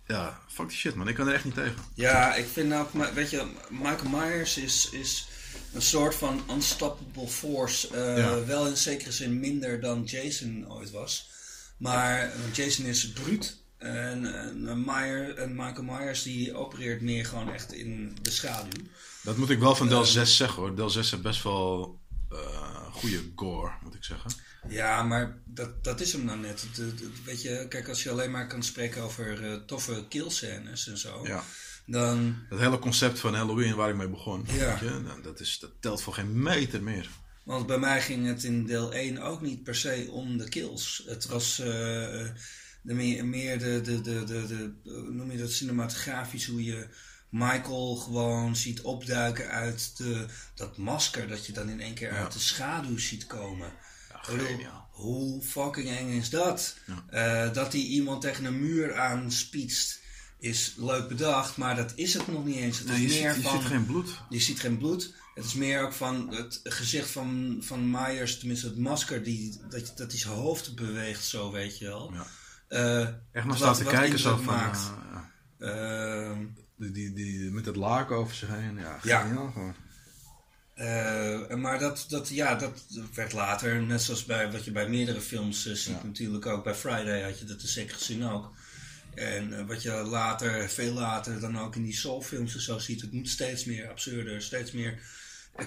ja, fuck die shit man, ik kan er echt niet tegen. Ja, ik vind maar weet je, Michael Myers is, is een soort van unstoppable force. eh, Ja. Wel in zekere zin minder dan Jason ooit was. Maar Jason is bruut. En, en, Meyer, en Michael Myers die opereert meer gewoon echt in de schaduw. Dat moet ik wel van Del 6 zeggen hoor. Del 6 heeft best wel eh goede gore, moet ik zeggen. Ja, maar dat, dat is hem nou net. Het- het- het- weet je, kijk, als je alleen maar kan spreken over eh, toffe killscènes en zo. Ja. Dan, Dat hele concept van Halloween waar ik mee begon, Ja. weet je, nou, dat, is, dat telt voor geen meter meer. Want bij mij ging het in deel 1 ook niet per se om de kills. Het was eh, de meer, meer de, de, de, de, noem je dat, cinematografisch, hoe je Michael gewoon ziet opduiken uit de, dat masker dat je dan in één keer uit de schaduw ziet komen. Bedoel, geniaal. hoe fucking eng is dat? Eh, dat hij iemand tegen een muur aanspietst is leuk bedacht, maar dat is het nog niet eens. Het Nee, je, is ziet, meer je van... ziet geen bloed. Je ziet geen bloed. Het is meer ook van het gezicht van, van Myers, tenminste het masker, die, dat, dat hij zijn hoofd beweegt, zo weet je wel. Ja. Eh, Echt naar wat- staan te wat kijken zo van... maakt. eh, ja. Ehm, die, die, die, met het laken over zich heen. Ja, Ja. geniaal gewoon. eh, maar dat, dat, ja, dat werd later, net zoals bij, wat je bij meerdere films ziet Ja. natuurlijk ook. Bij Friday had je dat in zekere zin ook. En wat je later, veel later dan ook in die Soul-films en zo ziet, het moet steeds meer absurder, steeds meer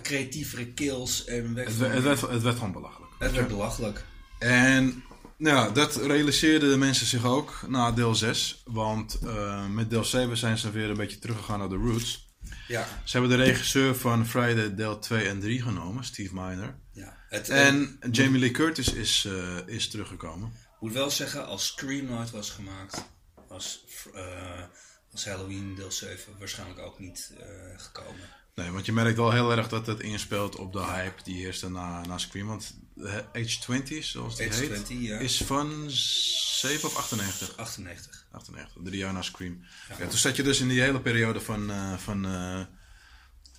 creatievere kills en weg Het, het, werd, het werd gewoon belachelijk. het werd belachelijk. En nou, ja, dat realiseerden de mensen zich ook na deel 6. Want eh, met deel 7 zijn ze weer een beetje teruggegaan naar de roots. Ja, Ze hebben de regisseur van Friday deel 2 en 3 genomen, Steve Miner. ja. Het, En Jamie Lee Curtis is, eh, is teruggekomen. moet wel zeggen, als Scream nooit was gemaakt, was, eh, was Halloween deel 7 waarschijnlijk ook niet gekomen. Nee, want je merkt wel heel erg dat het inspeelt op de hype die eerste na, na Scream. Want eh, Age 20, zoals die heet, 20, ja. is van 7 of 98? 98. 98, drie jaar na Scream. Ja. toen zat je dus in die hele periode van, eh, van eh,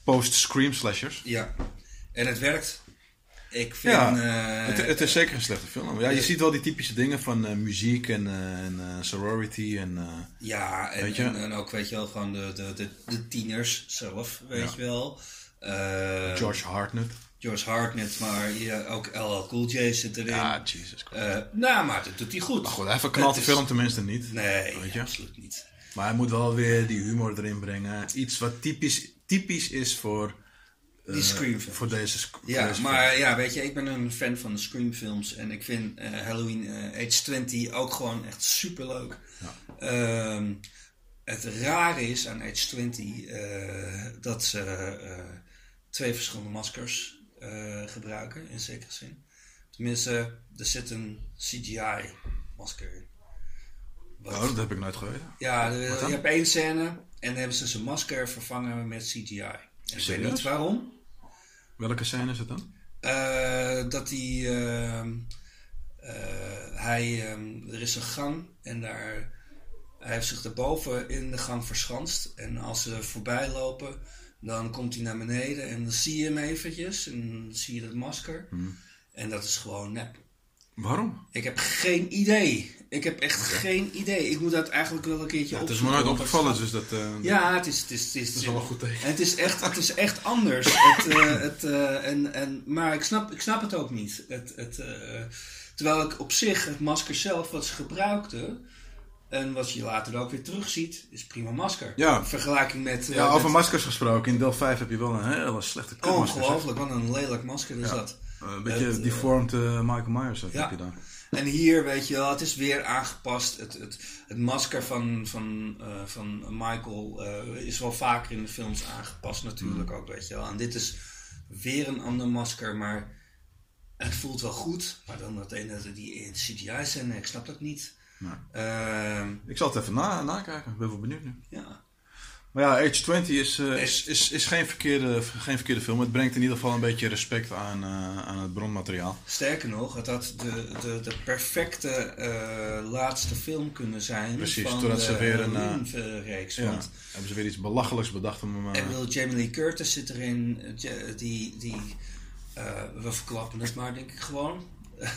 post-Scream slashers. Ja, en het werkt. Ik vind... Ja, eh, het, het is zeker een slechte film. Ja, je ziet wel die typische dingen van eh, muziek en, eh, en sorority en... Ja, en, Weet je? en, en ook weet je wel, gewoon de, de, de, de tieners zelf, weet Ja. je wel. George Hartnett. George Hartnett, maar ja, ook LL Cool J zit erin. Ja, Jesus Christ. Nou, maar dat doet hij goed. Maar goed, hij verknalt de film tenminste niet. Nee, Weet je? absoluut niet. Maar hij moet wel weer die humor erin brengen. Iets wat typisch, typisch is voor, Die Scream-films. voor deze, Ja, deze maar ja, weet je, ik ben een fan van de Scream-films en ik vind eh, Halloween eh, Age 20 ook gewoon echt super leuk. het rare is aan Age 20 eh, dat ze eh, twee verschillende maskers eh, gebruiken, in zekere zin. Tenminste, er zit een CGI-masker in. Wat- Oh, dat heb ik nooit geweten. ja, je hebt één scène en dan hebben ze zijn masker vervangen met CGI. En ik weet niet waarom. Welke scène is het dan? Eh, dat hij. ehm, eh, hij ehm, er is een gang en daar. Hij heeft zich daarboven in de gang verschanst. En als ze voorbij lopen, dan komt hij naar beneden en dan zie je hem eventjes. En dan zie je dat masker. Hmm. En dat is gewoon nep. Waarom? Ik heb geen idee. Ik heb echt geen idee. Ik moet dat eigenlijk wel een keertje Ja, het is me nooit opgevallen, dus dat... eh, ja, het is, het is, het is, wel een goed het is echt, het is echt anders. Het, eh, het, eh, en, en, maar ik snap, ik snap het ook niet. Het, het, terwijl ik op zich het masker zelf wat ze gebruikten. En wat je later ook weer terugziet, is prima masker. Ja. In vergelijking met. Ja, over met- maskers gesproken. In deel 5 heb je wel een hele slechte kutmasker. Ongelooflijk, wat een lelijk masker is Ja. dat. Uh, een beetje Het, eh, deformed eh, Michael Myers ja. heb je dan. En hier, weet je wel, het is weer aangepast. Het, het, het masker van, van, eh, van Michael eh, is wel vaker in de films aangepast natuurlijk ook, weet je wel. En dit is weer een ander masker, maar het voelt wel goed. Maar dan dat ene, die in CGI zijn, ik snap dat niet. Nee. Ehm, Ik zal het even na, nakijken. Ik ben wel benieuwd nu. ja. Maar ja, Age 20 is, eh, is, is, is geen, verkeerde, geen verkeerde film. Het brengt in ieder geval een beetje respect aan, eh, aan het bronmateriaal. Sterker nog, het had de, de, de perfecte eh, laatste film kunnen zijn Precies, van ze weer een, Halloween-reeks. Ja. Want Hebben ze weer iets belachelijks bedacht om hem... Ik bedoel, Jamie Lee Curtis zit erin, die, die we verklappen het maar denk ik gewoon.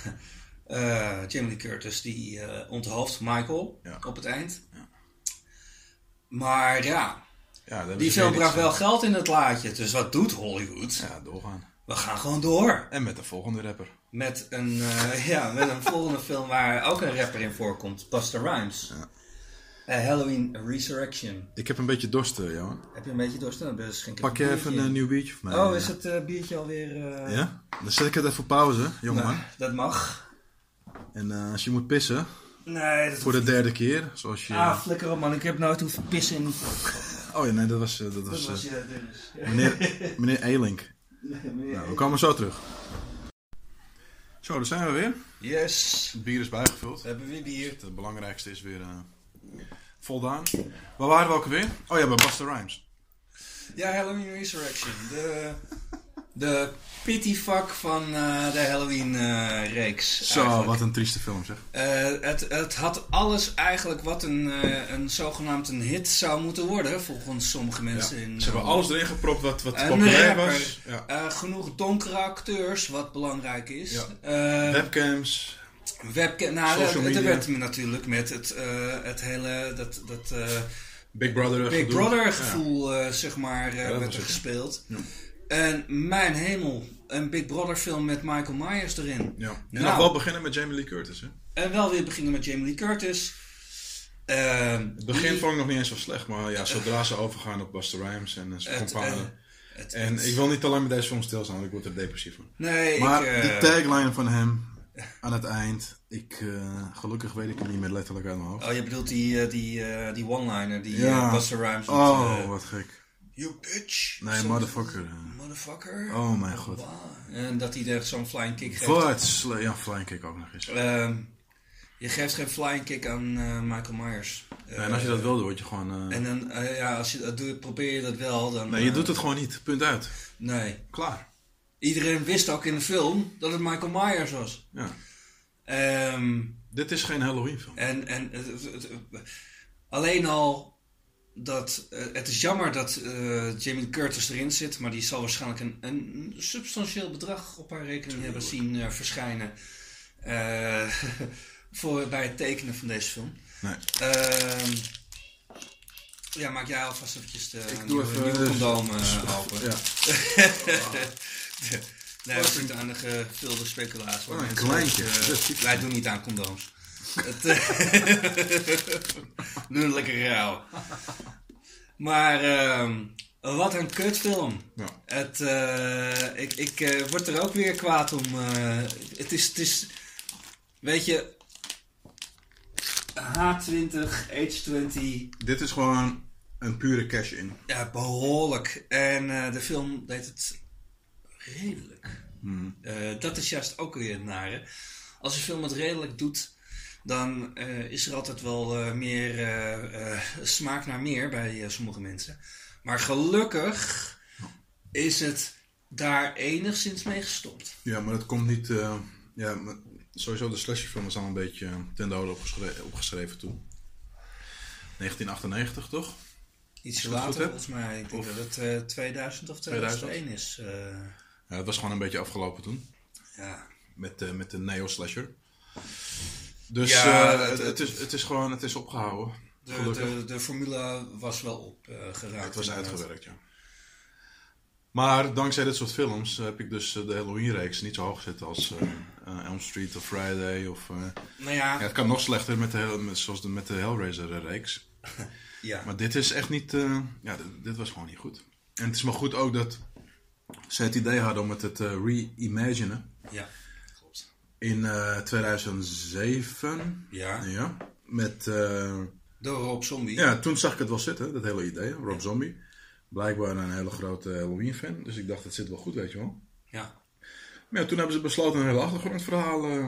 Jamie Lee Curtis die onthoofd Michael Ja. op het eind. Maar ja, Ja, die film bracht wel geld in het laadje. Dus wat doet Hollywood? Ja, doorgaan. We gaan gewoon door. En met de volgende rapper. Met een, eh, ja, met een volgende film waar ook een rapper in voorkomt. Busta Rhymes. Eh, Halloween Resurrection. Ik heb een beetje dorst, eh, Johan. Heb je een beetje dorst? Dan dus ik Pak je even in. een nieuw biertje voor mij? Oh, eh? is het eh, biertje alweer... eh, Ja? Dan zet ik het even op pauze, jongeman. nou, dat mag. En eh, als je moet pissen, Nee, dat voor de derde keer, zoals je... Ah, flikker op man. Ik heb nooit hoeven pissen in die... Oh ja, nee, dat was, eh, dat Dat was was eh, meneer, meneer Elink. Nou, we komen zo terug. Zo, daar zijn we weer. Yes. Het bier is bijgevuld. We hebben weer bier. Het belangrijkste is weer eh, voldaan. Waar waren we ook weer? Oh ja, bij Buster Rhymes. Ja, Halloween Resurrection. De, de pity fuck van eh, de Halloween eh, reeks. Zo, eigenlijk. wat een trieste film zeg. Eh, het, het had alles eigenlijk wat een, eh, een zogenaamd een hit zou moeten worden, volgens sommige mensen. in, Ze hebben alles erin gepropt wat, wat populair rapper. was. Ja. eh, genoeg donkere acteurs, wat belangrijk is. Ja. Eh, Webcams. webcam, nou, Social er- er media. werd natuurlijk met het, eh, het hele dat, dat, eh, Big Brother. Big gedoe. Brother Ja. gevoel, zeg maar, eh, werd er gespeeld. Ja. En mijn hemel, een Big Brother film met Michael Myers erin. Ja. En Nou. nog wel beginnen met Jamie Lee Curtis. Hè? En wel weer beginnen met Jamie Lee Curtis. Ehm, Het begin die- vond ik nog niet eens zo slecht, maar ja, zodra ze overgaan op Buster Rhymes en zijn companen. eh, en ik wil niet te lang met deze film stilstaan, want ik word er depressief van. Nee, Maar ik... eh, die tagline van hem aan het eind, ik, eh, gelukkig weet ik hem niet meer letterlijk uit mijn hoofd. Oh, je bedoelt die, die, die one-liner die Ja. Buster Rhymes Oh, wat gek. You bitch. Nee, Zo- motherfucker. Motherfucker. Oh mijn god. Wow. En dat hij er zo'n flying kick geeft. Wat? Ja, flying kick ook nog eens. Ehm, je geeft geen flying kick aan eh, Michael Myers. En als je dat Eh, wil, word je gewoon... eh, En dan, ja, als je dat doet, probeer je dat wel, dan... Nee, je doet het gewoon niet. Punt uit. Nee. Klaar. Iedereen wist ook in de film dat het Michael Myers was. Ja. Ehm, Dit is geen Halloween film. en en alleen al dat... eh, het is jammer dat eh, Jamie Curtis erin zit, maar die zal waarschijnlijk een, een substantieel bedrag op haar rekening hebben zien eh, verschijnen. eh, voor, bij het tekenen van deze film. Nee. Ehm, ja, maak jij alvast eventjes de Ik doe nieuwe, even nieuwe de- condoom open. Ja. nee, dat is aan de gevulde speculatie. Oh, een kleintje. ook, wij doen niet aan condooms. Het, eh, nu een lekker rauw. Maar ehm, wat een kutfilm. Ja. Het, eh, ik ik eh, word er ook weer kwaad om. het, is, het is, weet je, H20, H20, Dit is gewoon een pure cash-in. ja, behoorlijk. En de film deed het redelijk. Hmm. Dat is juist ook weer het nare. Als een film het redelijk doet, dan eh, is er altijd wel eh, meer eh, smaak naar meer bij sommige mensen. Maar gelukkig is het daar enigszins mee gestopt. Ja, maar dat komt niet... ja, maar sowieso de slasherfilm is al een beetje ten dode opgeschreven, opgeschreven toen. 1998, toch? Iets later volgens mij. Ik denk Of- dat het eh, 2000 of 2001 is. Ja, het was gewoon een beetje afgelopen toen. ja. Met, met de neo-slasher. Dus Ja, eh, het- het, is, het is gewoon, het is opgehouden. De, de, de formule was wel opgeraakt. het was uitgewerkt, ja. Maar dankzij dit soort films heb ik dus eh, de Halloween-reeks niet zo hoog gezet als eh, eh, Elm Street of Friday. Of, eh, Nou ja, ja, het kan nog slechter met de, met, zoals de, met de Hellraiser-reeks. ja. Maar dit is echt niet... eh, ja, dit, dit was gewoon niet goed. En het is maar goed ook dat ze het idee hadden om het te eh, re-imaginen. ja. In eh, 2007. Ja. Ja. Met... eh, Door Rob Zombie. ja, toen zag ik het wel zitten, dat hele idee. Rob Zombie. Blijkbaar een hele grote Halloween-fan. Dus ik dacht, het zit wel goed, weet je wel. Ja. Maar ja, toen hebben ze besloten een hele achtergrondverhaal eh,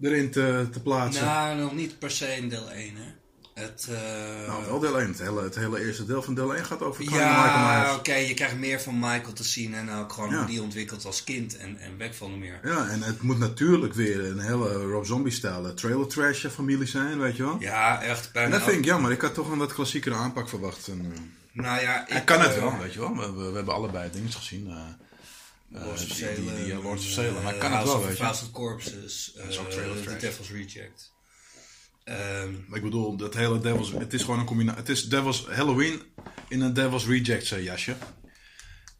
erin te, te plaatsen. Nou, nog niet per se in deel 1, hè. Het, eh, nou, wel deel 1. Het hele, het hele eerste deel van deel 1 gaat over kleine Michael ja, Myers. oké, je krijgt meer van Michael te zien en ook gewoon Ja. hoe die ontwikkelt als kind en, en weg van hem meer. Ja, en het moet natuurlijk weer een hele Rob Zombie-stijl eh, trailer trash familie zijn, weet je wel. Ja, echt En bijna. dat vind ik jammer. Ik had toch een wat klassiekere aanpak verwacht. En, eh, Nou ja, hij ik, kan het eh, wel, weet je wel. We, we, we hebben allebei dingen gezien. eh. Lords of die- die- Salem. die, eh, Lords of eh. Hij kan het wel, of- weet je. House of Corpses. Eh, The trash. Devil's Reject. Ehm, Ik bedoel, dat hele Devil's... Het is gewoon een combinatie... Het is Devil's Halloween in een Devil's Rejects jasje.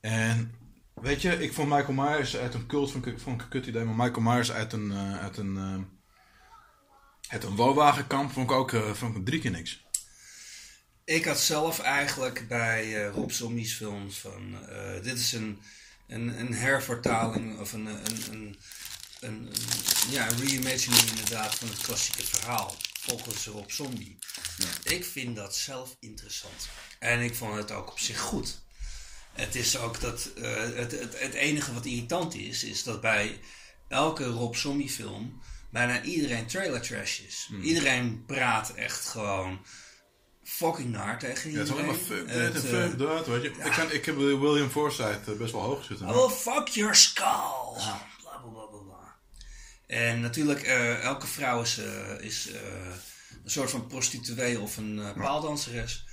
En... Weet je, ik vond Michael Myers uit een cult vond ik een kut idee, maar Michael Myers uit een, eh, uit een, eh, uit een woonwagenkamp vond ik ook eh, vond drie keer niks. Ik had zelf eigenlijk bij Rob Zombie's films van... dit is een, een, een hervertaling of een, een, een, een, een- ja, reimagining inderdaad van het klassieke verhaal. Volgens Rob Zombie. Ik vind dat zelf interessant. En ik vond het ook op zich goed. Het is ook dat... eh, het, het, het enige wat irritant is, is dat bij elke Rob Zombie film... bijna iedereen trailer trash is. Iedereen praat echt gewoon fucking naar tegen Ja, het is iedereen. maar fuck Het, dit en eh, fuck dat, weet je. Ik, kan, ik heb William Forsythe eh, best wel hoog zitten. Oh, fuck your skull bla bla bla bla. En natuurlijk, eh, elke vrouw is, eh, is eh, een soort van prostituee of een paaldanseres.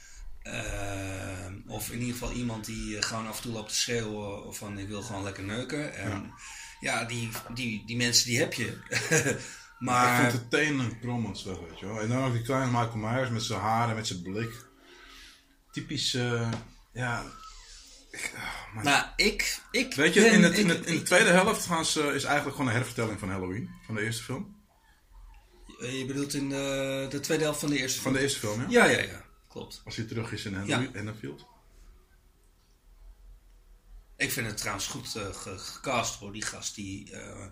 Of in ieder geval iemand die gewoon af en toe loopt te schreeuwen van ik wil gewoon lekker neuken. En ja, die, die, die mensen die heb je. maar Ik vond de tenen krommend weg, weet je wel. En dan ook die kleine Michael Myers met zijn haar en met zijn blik. Typisch, ja... maar- maar ik, ik weet je, ben- in, het, in, ik- het, in de tweede helft gaan ze, is eigenlijk gewoon een hervertelling van Halloween. Van de eerste film. Eh, Je bedoelt in de, de tweede helft van de eerste Van de eerste film, ja. Ja, ja, ja. Klopt. Als hij terug is in Ja. Halloween, Enfield. Ik vind het trouwens goed ge- gecast hoor, die gast die, eh,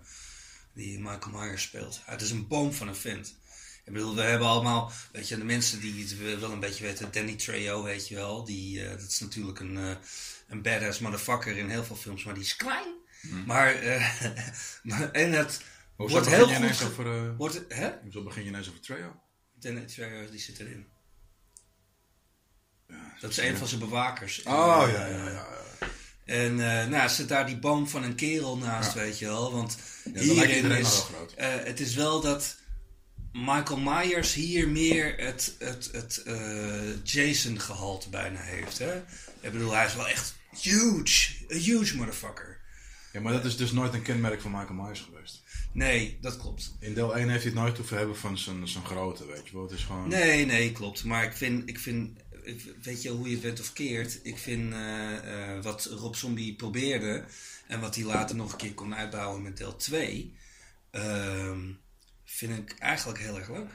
die Michael Myers speelt. Het is een boom van een vent. Ik bedoel, we hebben allemaal, weet je, de mensen die het wel een beetje weten, Danny Trejo, weet je wel. Die, eh, dat is natuurlijk een, eh, een badass motherfucker in heel veel films, maar die is klein. Maar, eh, maar, en het Hoezo wordt begin heel je goed... over, Wordt hè? Zo begin je ineens over Trejo. Danny Trejo, die zit erin. Dat is een van zijn bewakers. Oh, En, ja, ja, ja. ja. En eh nou, zit daar die boom van een kerel naast, weet je wel. Want hierin is... het is wel dat Michael Myers hier meer het, het, het eh, Jason-gehalte bijna heeft. Hè? Ik bedoel, hij is wel echt huge. A huge motherfucker. Ja, maar dat is dus nooit een kenmerk van Michael Myers geweest. Nee, dat klopt. In deel 1 heeft hij het nooit hoeven hebben van zijn, zijn grootte, weet je wel. Het is gewoon... Nee, nee, klopt. Maar ik vind, ik vind ik- weet je hoe je het bent of keert. Ik vind eh, eh, wat Rob Zombie probeerde en wat hij later nog een keer kon uitbouwen met deel 2, ehm, vind ik eigenlijk heel erg leuk.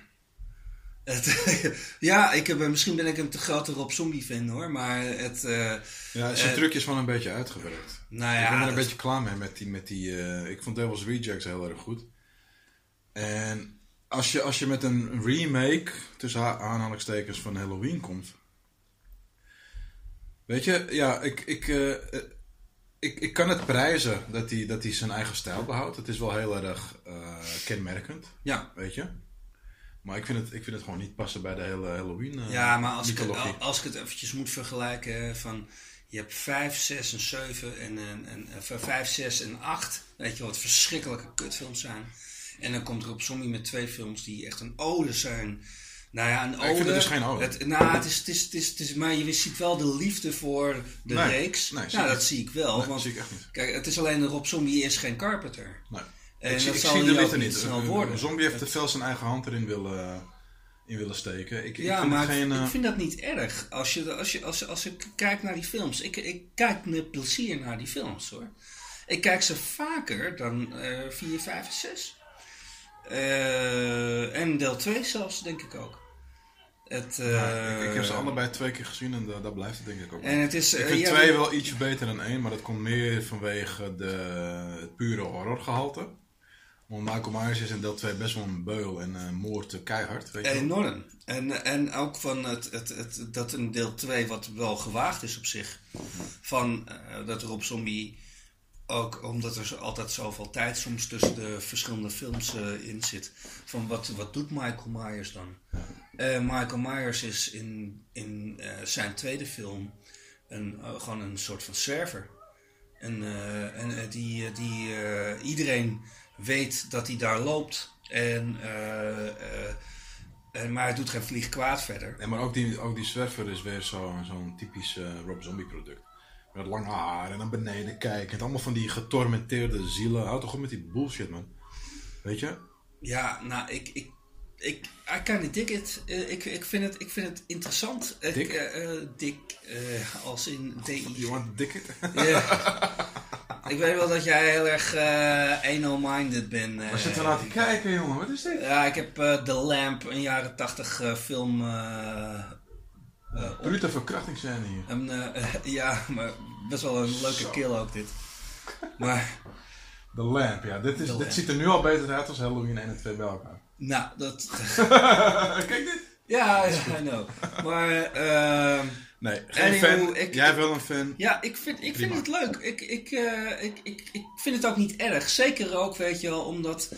Het, ja, ik heb, misschien ben ik een te grote Rob Zombie fan hoor, maar het... eh, Ja, zijn eh, truc is wel een beetje uitgewerkt. nou ik ja, ben er een beetje klaar mee met die... Met die eh, ik vond Devil's Rejects heel erg goed. En als je, als je met een remake, tussen ha- aanhalingstekens, van Halloween komt... Weet je, ja, ik, ik, eh, eh, ik, ik kan het prijzen dat hij, dat hij zijn eigen stijl behoudt. Het is wel heel erg eh, kenmerkend, ja, weet je. Maar ik vind, het, ik vind het gewoon niet passen bij de hele Halloween eh, Ja, maar als ik, het, als ik het eventjes moet vergelijken van... Je hebt 5, 6 en 7 en, en, en, en 5, 6 en 8. Weet je wat verschrikkelijke kutfilms zijn. En dan komt er op Zombie met twee films die echt een ode zijn. Nou ja, een ode... ik vind het dus geen ode. Het, nou, het is, het, is, het, is, het is... Maar je ziet wel de liefde voor de Nee, reeks. nee, nou, dat zie ik wel. Nee, want, zie ik echt niet. Kijk, het is alleen Rob Zombie is geen Carpenter. Nee. En ik zie, dat ik zie de liefde niet. snel worden. Een zombie heeft te veel zijn eigen hand erin willen, in willen steken. Ik, ik vind maar geen... ik eh, vind dat niet erg. Als, je, als, je, als, als ik kijk naar die films. Ik, ik kijk met plezier naar die films hoor. Ik kijk ze vaker dan eh 4, 5 en 6. Eh, en deel 2 zelfs, denk ik ook. Het, ja, ik, ik heb ze eh, allebei twee keer gezien en da- dat blijft het denk ik ook. En het is, ik eh, vind ja, twee wel ietsje beter dan één, maar dat komt meer vanwege de, het pure horrorgehalte. Want Michael Myers is in deel 2 best wel een beul en eh moord eh, keihard. Weet je. Enorm. En, en ook van het, het, het, dat een deel 2 wat wel gewaagd is op zich. Van eh, dat Rob Zombie ook omdat er altijd zoveel tijd soms tussen de verschillende films eh, in zit. Van wat, wat doet Michael Myers dan? Eh, Michael Myers is in, in eh, zijn tweede film een, gewoon een soort van zwerver. En, en die, die iedereen weet dat hij daar loopt. En, en, maar hij doet geen vlieg kwaad verder. Nee, maar ook die, ook die zwerver is weer zo- zo'n typisch Rob Zombie product. Met lang haar en naar beneden kijken. En allemaal van die getormenteerde zielen. Houd toch op met die bullshit, man. Weet je? Ja, nou, ik... ik ik, I kind dig it. Uh, ik, ik, vind het, ik vind het interessant. Ik, Dik? eh, eh, dik, eh, als in DI. You want dick it? Ja. ik weet wel dat jij heel erg eh anal-minded bent. eh. Waar zitten we nou te kijken, jongen? Wat is dit? Ja, ik heb eh The Lamp, een jaren tachtig eh, film. Eh, eh, Brute verkrachtingsscène hier. een, eh, ja, maar best wel een leuke Zo. kill ook dit. Maar, The Lamp, ja. Dit, is, The dit Lamp. ziet er nu al beter uit als Halloween 1 en 2 bij elkaar. nou, dat. Kijk dit. ja, I know. Maar, ehm, Nee, geen fan. ik- Jij wel een fan. Ja, ik vind, ik vind het leuk. Ik, ik, eh, ik, ik, ik vind het ook niet erg. Zeker ook, weet je wel, omdat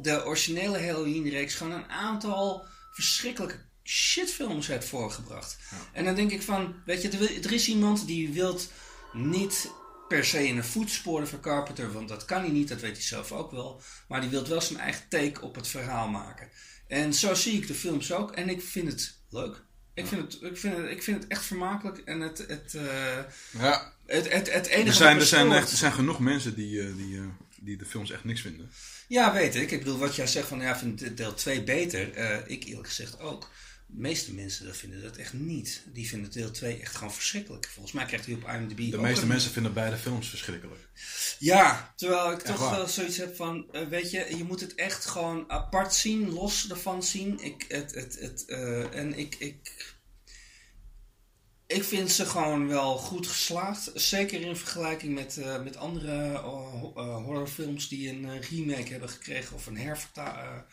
de originele Halloween-reeks gewoon een aantal verschrikkelijke shitfilms heeft voorgebracht. En dan denk ik van, weet je, er, is iemand die wilt niet per se in de voetsporen van Carpenter, want dat kan hij niet, dat weet hij zelf ook wel. Maar die wilt wel zijn eigen take op het verhaal maken. En zo zie ik de films ook en ik vind het leuk. Ik vind het, ik vind het, ik vind het echt vermakelijk en het, het, eh, Ja, het, het, het enige er zijn, er, zijn echt, er zijn genoeg mensen die, eh, die, eh, die de films echt niks vinden. Ja, weet ik. Ik bedoel, wat jij zegt van, ja, vind deel 2 beter. ik eerlijk gezegd ook. De meeste mensen dat vinden dat echt niet. Die vinden deel 2 echt gewoon verschrikkelijk. Volgens mij krijgt hij op IMDb De meeste een- mensen vinden beide films verschrikkelijk. Ja, terwijl ik toch wel zoiets heb van, eh, weet je, je moet het echt gewoon apart zien, los ervan zien. Ik, het, het, het, eh, en ik, ik, ik vind ze gewoon wel goed geslaagd. Zeker in vergelijking met, eh, met andere ho- horrorfilms die een remake hebben gekregen of een hervertaling.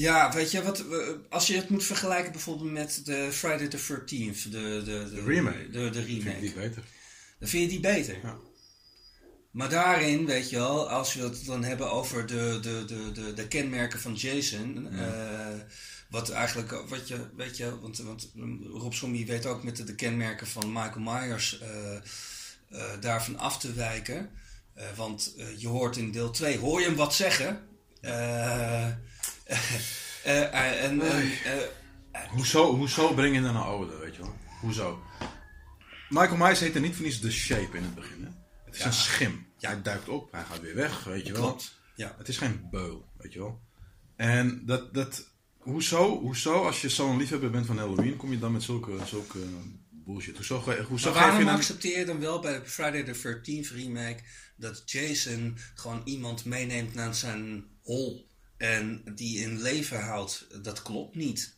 Ja, weet je, wat, als je het moet vergelijken bijvoorbeeld met de Friday the 13th, de, de, de, De remake. De, de Vind remake. ik die beter. Dan vind je die beter. Ja. Maar daarin, weet je wel, als we het dan hebben over de, de, de, de, de kenmerken van Jason. eh, wat eigenlijk, wat je, weet je, want, want Rob Zombie weet ook met de, de kenmerken van Michael Myers eh, eh, daarvan af te wijken. Want je hoort in deel 2, hoor je hem wat zeggen? Eh, en, en, eh, Hoezo, hoezo breng je dan naar oude, weet je wel? Hoezo? Michael Myers heette niet voor niets The Shape in het begin, hè? Het is Ja. een schim. Ja. Hij duikt op, hij gaat weer weg, weet je wel? klopt. Ja. Het is geen beul, weet je wel? En dat, dat hoezo, hoezo, als je zo'n liefhebber bent van Halloween, kom je dan met zulke, zulke bullshit? Hoezo, hoezo Maar geef je waarom dan... accepteer je dan wel bij Friday the 13th remake dat Jason gewoon iemand meeneemt naar zijn hol en die in leven houdt? Dat klopt niet.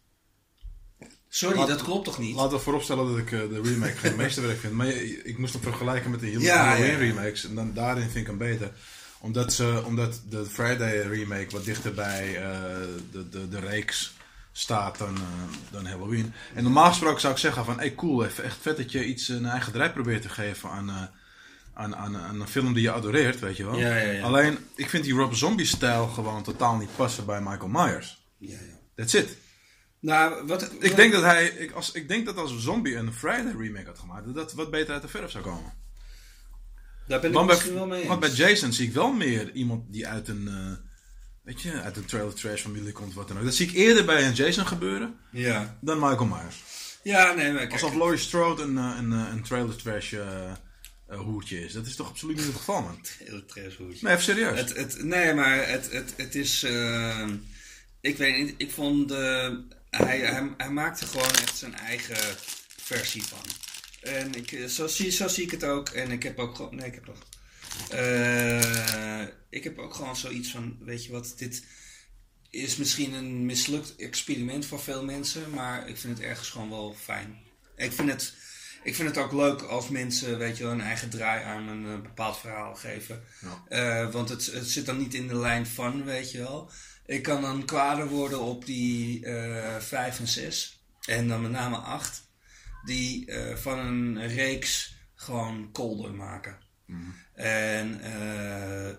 Sorry, Laat- dat klopt toch niet? Laten we vooropstellen dat ik eh, de remake geen meesterwerk vind. Maar je- ik moest hem vergelijken met de Ja, Halloween ja. remakes. En dan, daarin vind ik hem beter. Omdat, ze, omdat de Friday remake wat dichter bij eh, de, de, de reeks staat dan, eh, dan Halloween. En normaal gesproken zou ik zeggen van... Hey cool, even echt vet dat je iets een eigen draai probeert te geven aan... aan, aan, aan een film die je adoreert, weet je wel. Ja, ja, ja. Alleen, ik vind die Rob Zombie-stijl gewoon totaal niet passen bij Michael Myers. Ja, ja. That's it. Nou, wat, Ik denk dat hij, ik, als, ik denk dat als Zombie een Friday remake had gemaakt, dat dat wat beter uit de verf zou komen. daar ben ik Want misschien bij, wel mee eens. want bij Jason zie ik wel meer iemand die uit een, eh, weet je, uit een trailer trash familie komt, wat dan ook. Dat zie ik eerder bij een Jason gebeuren Ja. dan Michael Myers. ja, nee, maar kijk, Alsof Laurie Strode een, eh, een, eh, een trailer trash eh, eh, hoertje is. Dat is toch absoluut niet het geval, man. Trashhoedje. Nee, even serieus. Het, het, nee, maar het, het, het is. eh, ik weet niet, ik vond. eh, hij, hij, hij maakte gewoon echt zijn eigen versie van. En ik, eh, zo, zie, zo zie ik het ook. En ik heb ook gewoon. Nee, ik heb nog. eh, ik heb ook gewoon zoiets van: weet je wat, dit is misschien een mislukt experiment voor veel mensen. Maar ik vind het ergens gewoon wel fijn. Ik vind het. Ik vind het ook leuk als mensen, weet je wel, een eigen draai aan een eh, bepaald verhaal geven. Eh, want het, het zit dan niet in de lijn van, weet je wel. Ik kan dan kwader worden op die eh 5 en 6. En dan met name 8. Die van een reeks gewoon kolder maken. En eh,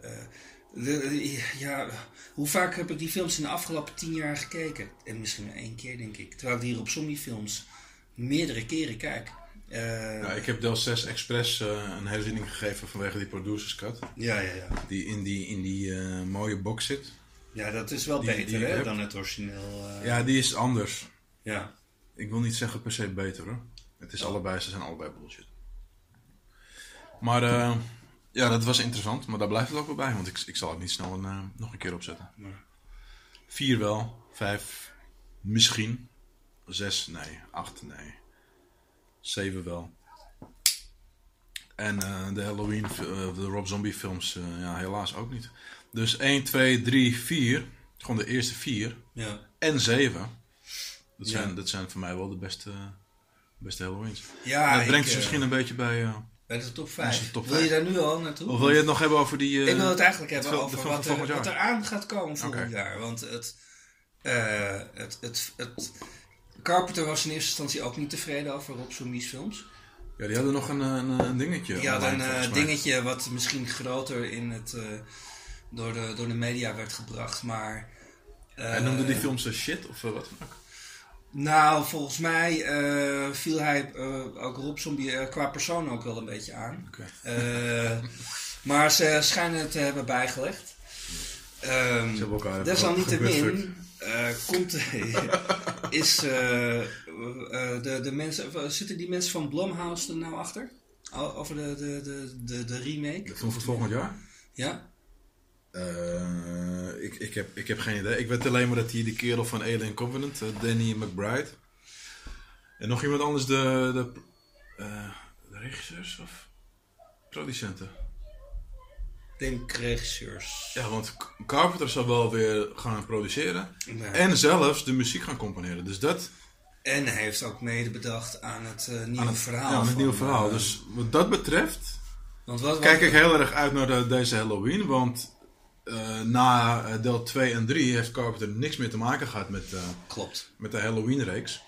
de- ja, hoe vaak heb ik die films in de afgelopen tien jaar gekeken? En misschien maar één keer, denk ik. Terwijl ik die hier op zombiefilms meerdere keren kijk. Eh, Ja, ik heb deel 6 expres eh, een herziening gegeven vanwege die producers cut. ja, ja, ja. Die in die, in die eh, mooie box zit. Ja, dat is wel Die- beter die hè, dan het origineel. Ja, die is anders. ja. Ik wil niet zeggen per se beter hoor. Het is allebei, ze zijn allebei bullshit. Maar ja, dat was interessant. Maar daar blijft het ook wel bij. Want ik, ik zal het niet snel een, nog een keer opzetten. Maar vier wel. Vijf misschien. Zes, nee. Acht, nee. Zeven wel. En eh, de Halloween, eh, de Rob Zombie films, eh, ja, helaas ook niet. Dus 1, 2, 3, 4. Gewoon de eerste vier. Ja. En zeven. Dat Ja. zijn, dat zijn voor mij wel de beste, beste Halloweens. Ja, dat brengt ik, ze misschien een beetje bij... Bij de top Onze 5. top Wil je daar nu al naartoe? of wil je het nog hebben over die... ik wil het eigenlijk hebben het- over de- wat, er, wat er aan gaat komen volgend Oké. jaar. Want het, eh, het, het, het, Carpenter was in eerste instantie ook niet tevreden over Rob Zombie's films. Ja, die hadden nog een, een, een dingetje. Die had een eh, dingetje wat misschien groter in het, eh, door, de, door de media werd gebracht, maar... eh, Hij noemde die films eh, shit of eh, wat dan ook. Nou, volgens mij eh, viel hij eh, ook Rob Zombie eh, qua persoon ook wel een beetje aan. Oké. Eh, maar ze schijnen het te hebben bijgelegd. Ehm Ze hebben elkaar even desalniettemin eh, komt, is, eh, eh, de, de mensen, zitten die mensen van Blumhouse er nou achter? Over de, de, de, de, de remake? Film voor volgend jaar? Ja? Eh, ik, ik, heb, ik heb geen idee. Ik weet alleen maar dat hij de kerel van Alien Covenant, eh, Danny McBride. En nog iemand anders, de, de, eh, de regisseurs of producenten. Denk regisseurs. Ja, want Carpenter zal wel weer gaan produceren. Ja. En zelfs de muziek gaan componeren. Dus dat En hij heeft ook mede bedacht aan het eh, nieuwe aan het verhaal. Ja, aan het van, nieuwe verhaal. eh, Dus wat dat betreft want wat, wat- kijk ik heel erg uit naar de- deze Halloween. Want eh, na deel 2 en 3 heeft Carpenter niks meer te maken gehad met, Klopt. met de Halloween-reeks.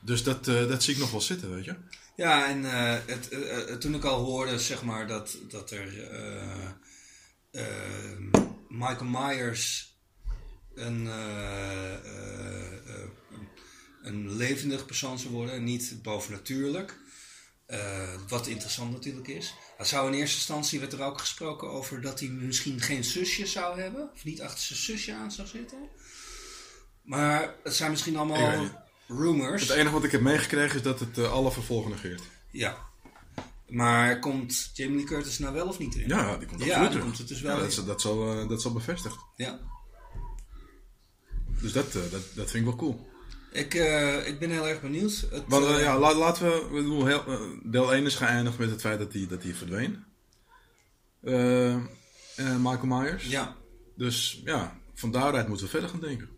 Dus dat, dat zie ik nog wel zitten, weet je. Ja, en eh, het, eh, eh, toen ik al hoorde, zeg maar, dat, dat er Michael Myers een, een levendig persoon zou worden en niet bovennatuurlijk. Wat interessant natuurlijk is. Hij zou in eerste instantie werd er ook gesproken over dat hij misschien geen zusje zou hebben. Of niet achter zijn zusje aan zou zitten. Maar het zijn misschien allemaal. Rumors. Het enige wat ik heb meegekregen is dat het eh, alle vervolgen negeert. Ja. Maar komt Jamie Curtis nou wel of niet erin? Ja, die komt Ja, absoluut die terug. komt het dus wel Ja, dat, in. dat, zal, eh, dat zal bevestigd. Ja. Dus dat, eh, dat, dat vind ik wel cool. Ik, ik ben heel erg benieuwd. Het, Want ja, la- laten we... Ik bedoel, heel, deel 1 is geëindigd met het feit dat hij dat hij verdween. Michael Myers. ja, Dus ja, van daaruit moeten we verder gaan denken.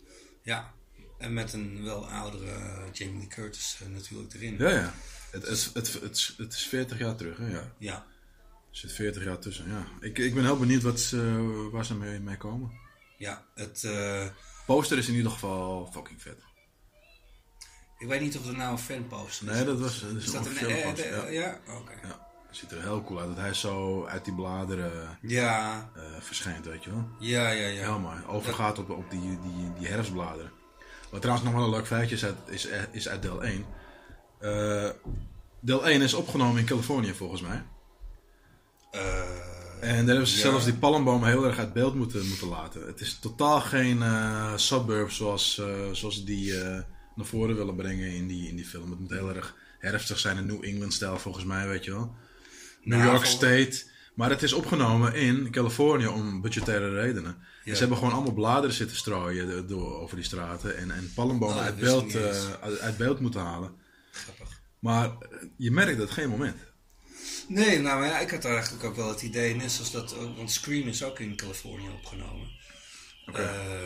ja. En met een wel oudere eh, Jamie Lee Curtis eh, natuurlijk erin. Ja, ja. Het, het, het, het, het is 40 jaar terug, hè? Ja. Ja. Er zit 40 jaar tussen, ja. Ik, ik ben heel benieuwd wat ze, waar ze mee, mee komen. Ja, het, eh, Poster is in ieder geval fucking vet. ik weet niet of er nou een fanposter is. Nee, dat was dat is Is een officiële eh, poster. ja. ja? Oké. ja. Het ziet er heel cool uit dat hij zo uit die bladeren Ja, eh, verschijnt, weet je wel. ja, ja, ja. Heel mooi. Overgaat op, op die, die, die herfstbladeren. Wat trouwens nog wel een leuk feitje is uit, is, is uit deel 1. Eh, deel 1 is opgenomen in Californië volgens mij. Eh, En daar hebben ze Ja. zelfs die palmbomen heel erg uit beeld moeten, moeten laten. Het is totaal geen eh suburb zoals, zoals die naar voren willen brengen in die, in die film. Het moet heel erg herfstig zijn, een New England-stijl volgens mij, weet je wel. New Nou, York State. Maar het is opgenomen in Californië om budgettaire redenen. Ja. Ze hebben gewoon allemaal bladeren zitten strooien do- door, over die straten. En, en palmbomen Oh, dat uit, beeld, eh, uit, uit beeld moeten halen. grappig. Maar je merkt dat geen moment. Nee, nou ja, ik had eigenlijk ook wel het idee, net zoals dat, ook- want Scream is ook in Californië opgenomen. Eh,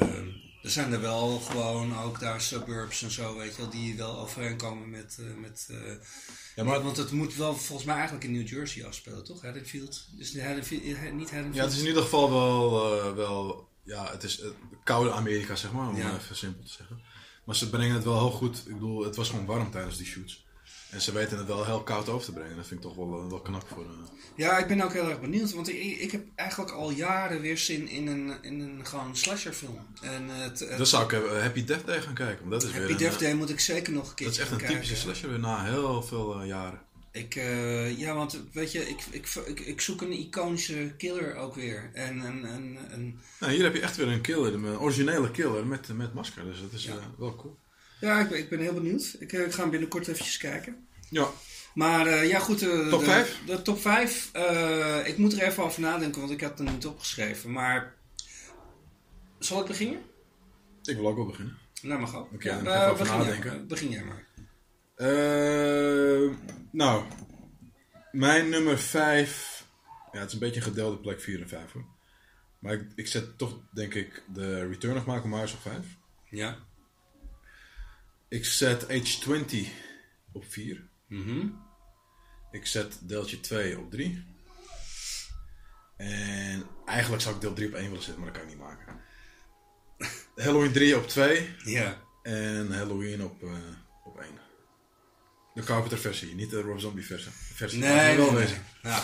er zijn er wel gewoon ook daar suburbs en zo, weet je wel, die wel overeenkomen met... eh, met eh, Ja, maar- want het moet wel volgens mij eigenlijk in New Jersey afspelen, toch? Haddonfield? Dus Haddonfield, niet Haddonfield? Ja, het is in ieder geval wel, wel ja, het is koude Amerika, zeg maar, om Ja. even simpel te zeggen. Maar ze brengen het wel heel goed. Ik bedoel, het was gewoon warm tijdens die shoots. En ze weten het wel heel koud over te brengen. Dat vind ik toch wel, eh, wel knap voor... eh, Ja, ik ben ook heel erg benieuwd, want ik, ik heb eigenlijk al jaren weer zin in een, in een gewoon slasherfilm. En het, het Dan zou ik eh, Happy Death Day gaan kijken. Want dat is Happy weer Death Day moet ik zeker nog een keer Dat is echt een typische slasher weer na heel veel jaren. Ik, ja, want weet je, ik, ik, ik, ik zoek een iconische killer ook weer. En een, een, Nou, hier heb je echt weer een killer, een originele killer met, met masker. Dus dat is Ja. wel cool. Ja, ik ben, ik ben heel benieuwd. Ik, eh, ik ga hem binnenkort eventjes kijken. Ja. Maar eh, ja, goed. eh, Top de, vijf? De top 5. ik moet er even over nadenken, want ik had het niet opgeschreven. Maar. Zal ik beginnen? Ik wil ook wel beginnen. Nou, mag ook. Oké, ja, ga ik even begin jij nadenken. maar. Begin jij maar. Nou, mijn nummer 5. Ja, het is een beetje een gedeelde plek 4 en 5 hoor. Maar ik, ik zet toch, denk ik, de Return of Michael Myers op 5. Ja. Ik zet Age 20 op 4. Mhm. Ik zet deeltje 2 op 3. En eigenlijk zou ik deel 3 op 1 willen zetten, maar dat kan ik niet maken. Halloween 3 op 2 Ja. en Halloween op, 1. De Carpenter versie, niet de Rob Zombie versie. versie. Nee, wel nee. Ja.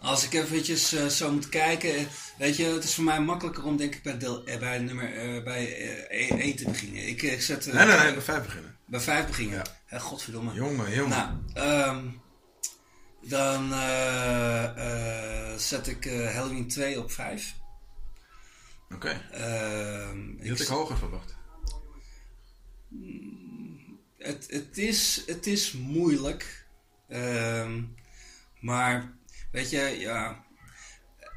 Als ik eventjes eh, zo moet kijken, eh, weet je, het is voor mij makkelijker om denk ik bij, deel, eh, bij nummer eh, bij eh, 1 te beginnen. Ik, ik zet Nee, nee, nee, bij 5 beginnen. bij 5 beginnen. Ja. Godverdomme. Jongen, jongen. Nou, ehm, dan zet ik Halloween 2 op 5. Oké, Ehm, die had ik- ik hoger verwacht. Het, het, is, het is moeilijk. Ehm, maar, weet je, ja.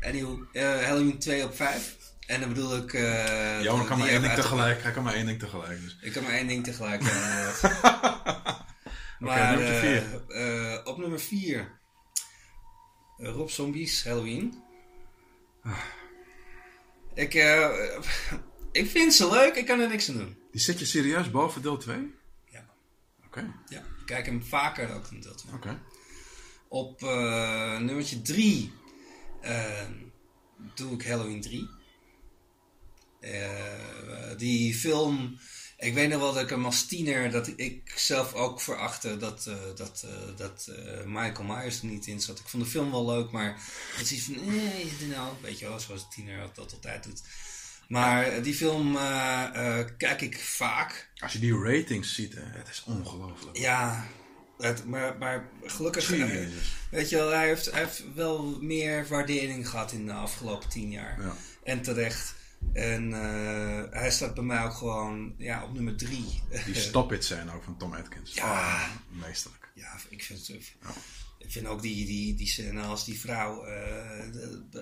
Eh, Halloween 2 op 5. En dan bedoel ik. Johan die kan maar één ding tegelijk. Hij kan maar één ding tegelijk. Dus. Ik kan maar één ding tegelijk. ja, maar nummer eh, vier. eh, op nummer 4. Rob Zombies, Halloween. Ik, ik vind ze leuk, ik kan er niks aan doen. Die zet je serieus boven deel 2? Ja. Ik kijk hem vaker ook dan dat. oké. Op eh nummertje 3 doe ik Halloween 3. Eh, die film, ik weet nog wel dat ik hem als tiener, dat ik zelf ook verachtte dat, eh, dat, eh, dat eh, Michael Myers er niet in zat. Ik vond de film wel leuk, maar het is iets van, nee, nou, weet je wel, zoals een tiener dat, dat altijd doet. Maar eh, die film eh, eh, kijk ik vaak. Als je die ratings ziet, hè, het is ongelooflijk. Ja, het, maar, maar gelukkig, eh, Jezus. weet je wel, hij heeft, hij heeft wel meer waardering gehad in de afgelopen tien jaar. Ja. En terecht. En eh, hij staat bij mij ook gewoon ja, op nummer drie. Die stop-it zijn ook van Tom Atkins. Ja. Meesterlijk. ja, ik vind het... Ik vind ook die, die, die scène als die vrouw eh,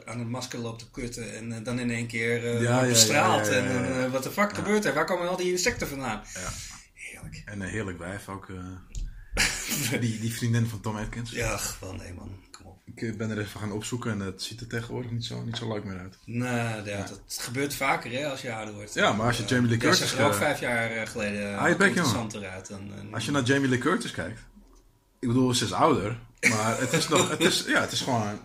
aan het masker loopt te kutten en eh, dan in één keer Ja, ja, ja, ja. En wat de fuck gebeurt er? Waar komen al die insecten vandaan? Ja. Heerlijk. En een heerlijk wijf ook. eh, die, die vriendin van Tom Atkins. Ja, gewoon nee man, kom op. Ik ben er even gaan opzoeken en het ziet er tegenwoordig niet zo, niet zo leuk meer uit. Nou, dat, dat gebeurt vaker hè, als je ouder wordt. Ja, maar als je Jamie Lee Curtis, zag er ook vijf jaar geleden Ah, je bek, interessanter uit. Dan, dan- Als je naar Jamie Lee Curtis kijkt. Ik bedoel, ze is ouder. Maar het is nog... Het is, ja, het is gewoon...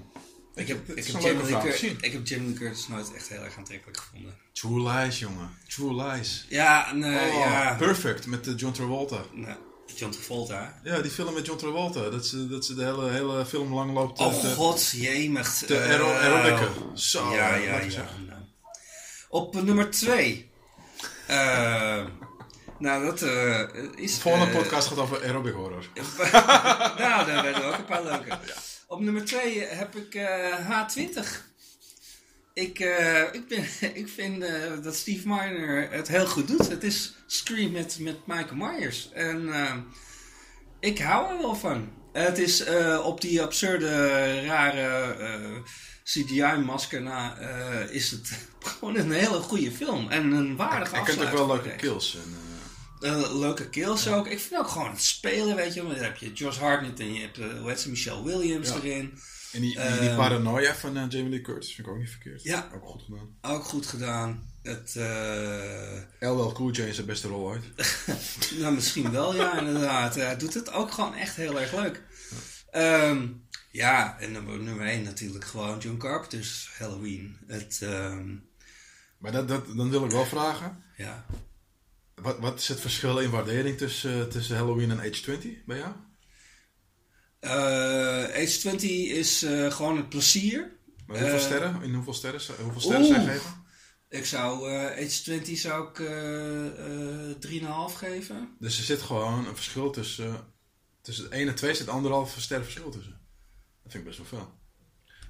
ik, heb, ik, heb zien. ik heb nooit echt heel erg aantrekkelijk gevonden. True Lies, jongen. True Lies. Ja, nee, Oh, ja. Perfect, met eh, John Travolta. Nou, John Travolta. Ja, die film met John Travolta. Dat ze, dat ze de hele, hele film lang loopt Oh te, god, jemig. te eh, ero- aerobicen. Zo, ja, ja, ja. nou. Op nummer twee. Eh, nou, dat eh, is... De volgende eh, podcast gaat over aerobic horror. nou, daar werden ook een paar leuke. Op nummer 2 heb ik eh, H20. Ik, eh, ik, ben, ik vind eh, dat Steve Miner het heel goed doet. Het is Scream met, met Michael Myers. En eh, ik hou er wel van. Het is eh, op die absurde, rare eh, CGI-masker na... eh, is het gewoon een hele goede film. En een waardige Ik heb ook afsluiting. wel leuke kills. En, eh, eh, leuke kills ook. Ik vind ook gewoon het spelen, weet je. Dan heb je Josh Hartnett en je hebt, uh, hoe heet ze, Michelle Williams Ja. erin. en die, die, die Ehm, paranoia van eh, Jamie Lee Curtis vind ik ook niet verkeerd. Ja. Ook goed gedaan. Ook goed gedaan. Het, eh, LL Cool J is zijn beste rol ooit. nou, misschien wel, ja, inderdaad. Hij doet het ook gewoon echt heel erg leuk. Ehm, ja, en nummer, nummer 1 natuurlijk gewoon John Carpenter's Halloween. Het, ehm, Maar dat, dat, dan wil ik wel vragen. ja. Wat, wat is het verschil in waardering tussen, tussen Halloween en Age 20 bij jou? Eh, Age 20 is eh, gewoon het plezier. Maar hoeveel Eh, sterren? In hoeveel sterren, hoeveel sterren zou je Oeh. geven? Ik zou Age 20 zou ik eh, eh, 3,5 geven. Dus er zit gewoon een verschil tussen... tussen 1 en 2 zit anderhalf ster verschil tussen. Dat vind ik best wel veel.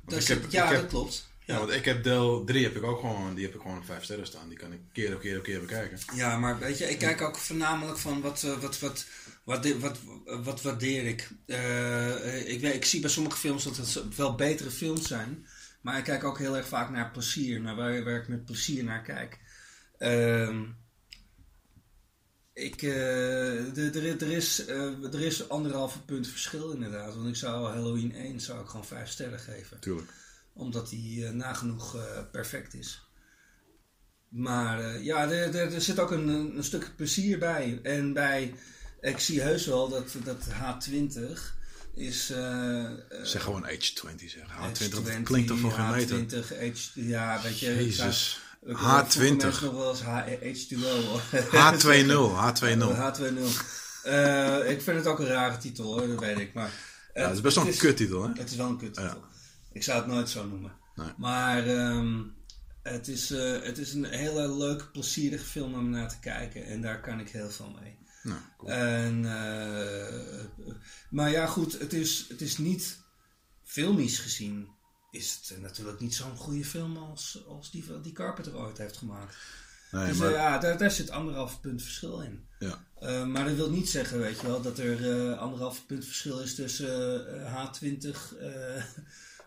Want ik heb- ja, ik heb- dat klopt. Ja, want ik heb deel 3 heb ik ook gewoon, die heb ik gewoon op 5 sterren staan. Die kan ik keer op keer op keer bekijken. Ja, maar weet je, ik kijk ook voornamelijk van wat, eh, wat, wat, wat, wat, wat, wat waardeer ik. Eh, ik, weet, ik zie bij sommige films dat het wel betere films zijn. Maar ik kijk ook heel erg vaak naar plezier, naar waar, waar ik met plezier naar kijk. Ehm ik, uh, er, er, is, uh, er is anderhalve punt verschil inderdaad. Want ik zou Halloween 1 zou ik gewoon 5 sterren geven. Tuurlijk. Omdat die uh, nagenoeg perfect is. Maar ja, er, er, er, zit ook een, een stuk plezier bij. En bij, ik zie heus wel dat, dat H20 is... zeg gewoon Age 20 zeg. H20, H20 klinkt toch voor geen meter? H20, H, ja, weet je... Jezus. H20. nog wel eens H2O. H20, H20. H20. Uh, ik vind het ook een rare titel hoor, dat weet ik. Maar, ja, het is best wel een kuttitel hè? Het is wel een kuttitel. Ja. Ik zou het nooit zo noemen. Nee. Maar um, het, is, uh, het is een hele leuke, plezierige film om naar te kijken. En daar kan ik heel veel mee. Nou, cool. en, uh, maar ja goed, het is, het is niet filmisch gezien is het natuurlijk niet zo'n goede film als, als die, die Carpenter ooit heeft gemaakt. Nee, dus maar... uh, ja, daar, daar zit anderhalf punt verschil in. Ja. Uh, maar dat wil niet zeggen, weet je wel, dat er anderhalf punt verschil is tussen H20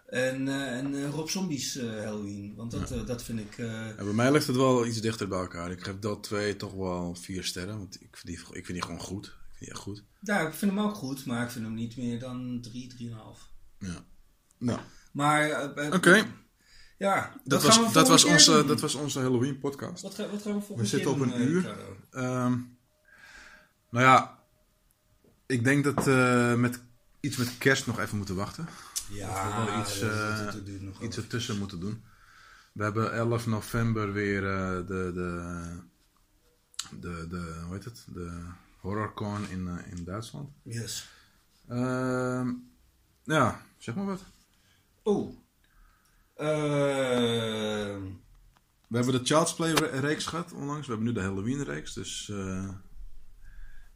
en, en Rob Zombies Halloween. Want dat, ja. dat vind ik... Bij mij ligt het wel iets dichter bij elkaar. Ik geef dat twee toch wel vier sterren, want ik vind die, ik vind die gewoon goed. Ik vind die echt goed. Ja, ik vind hem ook goed, maar ik vind hem niet meer dan 3, 3,5. Ja. Nou. Maar... Oké. Okay. Ja, dat, was, dat, was onze, dat was onze Halloween podcast. Wat, ga, wat gaan we volgende We zitten op een doen, uur. Um, nou ja, ik denk dat uh, met iets met kerst nog even moeten wachten. Ja, we wel iets, uh, iets ertussen moeten doen. We hebben 11 november weer uh, de, de, de, de, hoe heet het? De HorrorCon in, in Duitsland. Yes. Uh, ja, zeg maar wat. Uh... We hebben de Child's Play reeks gehad onlangs. We hebben nu de Halloween reeks. Dus uh,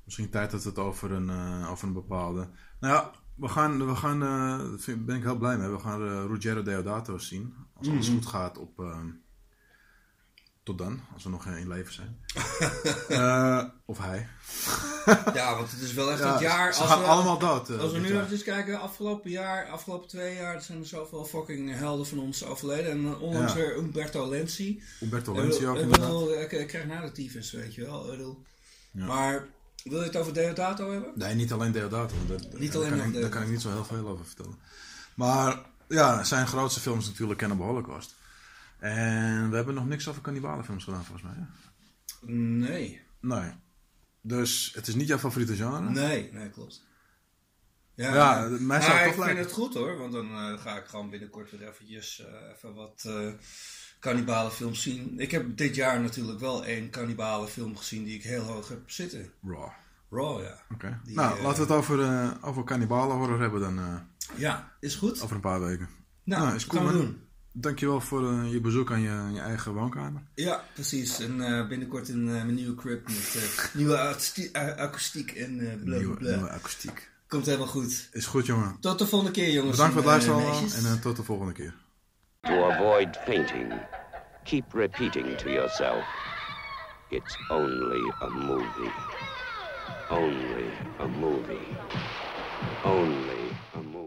misschien tijd dat we het over een, uh, over een bepaalde... Nou ja, we gaan... We gaan daar ben ik heel blij mee. We gaan Ruggero Deodato zien. Als alles mm -hmm. goed gaat op... ehm, tot dan, als we nog in leven zijn. uh, of hij. ja, want het is wel echt ja, het jaar. Ze als gaan we, allemaal dood. Uh, als we nu even eens kijken, afgelopen jaar, afgelopen twee jaar, zijn er zoveel fucking helden van ons overleden. En onlangs weer ja. Umberto Lenzi. Umberto Lenzi ook ik krijg na de tyfus, weet je wel. Ja. Maar wil je het over Deodato hebben? Nee, niet alleen Deodato. Daar, niet daar alleen kan ik, daar kan ik niet zo heel veel over vertellen. Maar ja, zijn grootste films natuurlijk Cannibal Holocaust. En we hebben nog niks over kannibalenfilms gedaan, volgens mij. Hè? Nee. Nee. Dus het is niet jouw favoriete genre? Nee, nee, klopt. Ja, ja mij maar zou het ik vind het goed hoor, want dan uh, ga ik gewoon binnenkort weer eventjes uh, even wat uh, kannibalenfilms zien. Ik heb dit jaar natuurlijk wel één kannibalenfilm gezien die ik heel hoog heb zitten. Raw. Raw, ja. Oké. Okay. Nou, laten we het over, over kannibalenhorror hebben dan. ja, is goed. Over een paar weken. Nou, nou is cool, gaan we man. doen. Dankjewel voor uh, je bezoek aan je, aan je, eigen woonkamer. Ja, precies. En uh, binnenkort een uh, mijn nieuwe crib met nieuwe akoestiek en bla nieuwe, bla. nieuwe akoestiek. Komt helemaal goed. Is goed, jongen. Tot de volgende keer, jongens. Bedankt voor het luisteren en tot de volgende keer. To avoid fainting, keep repeating to yourself, it's only a movie. Only a movie. Only a movie.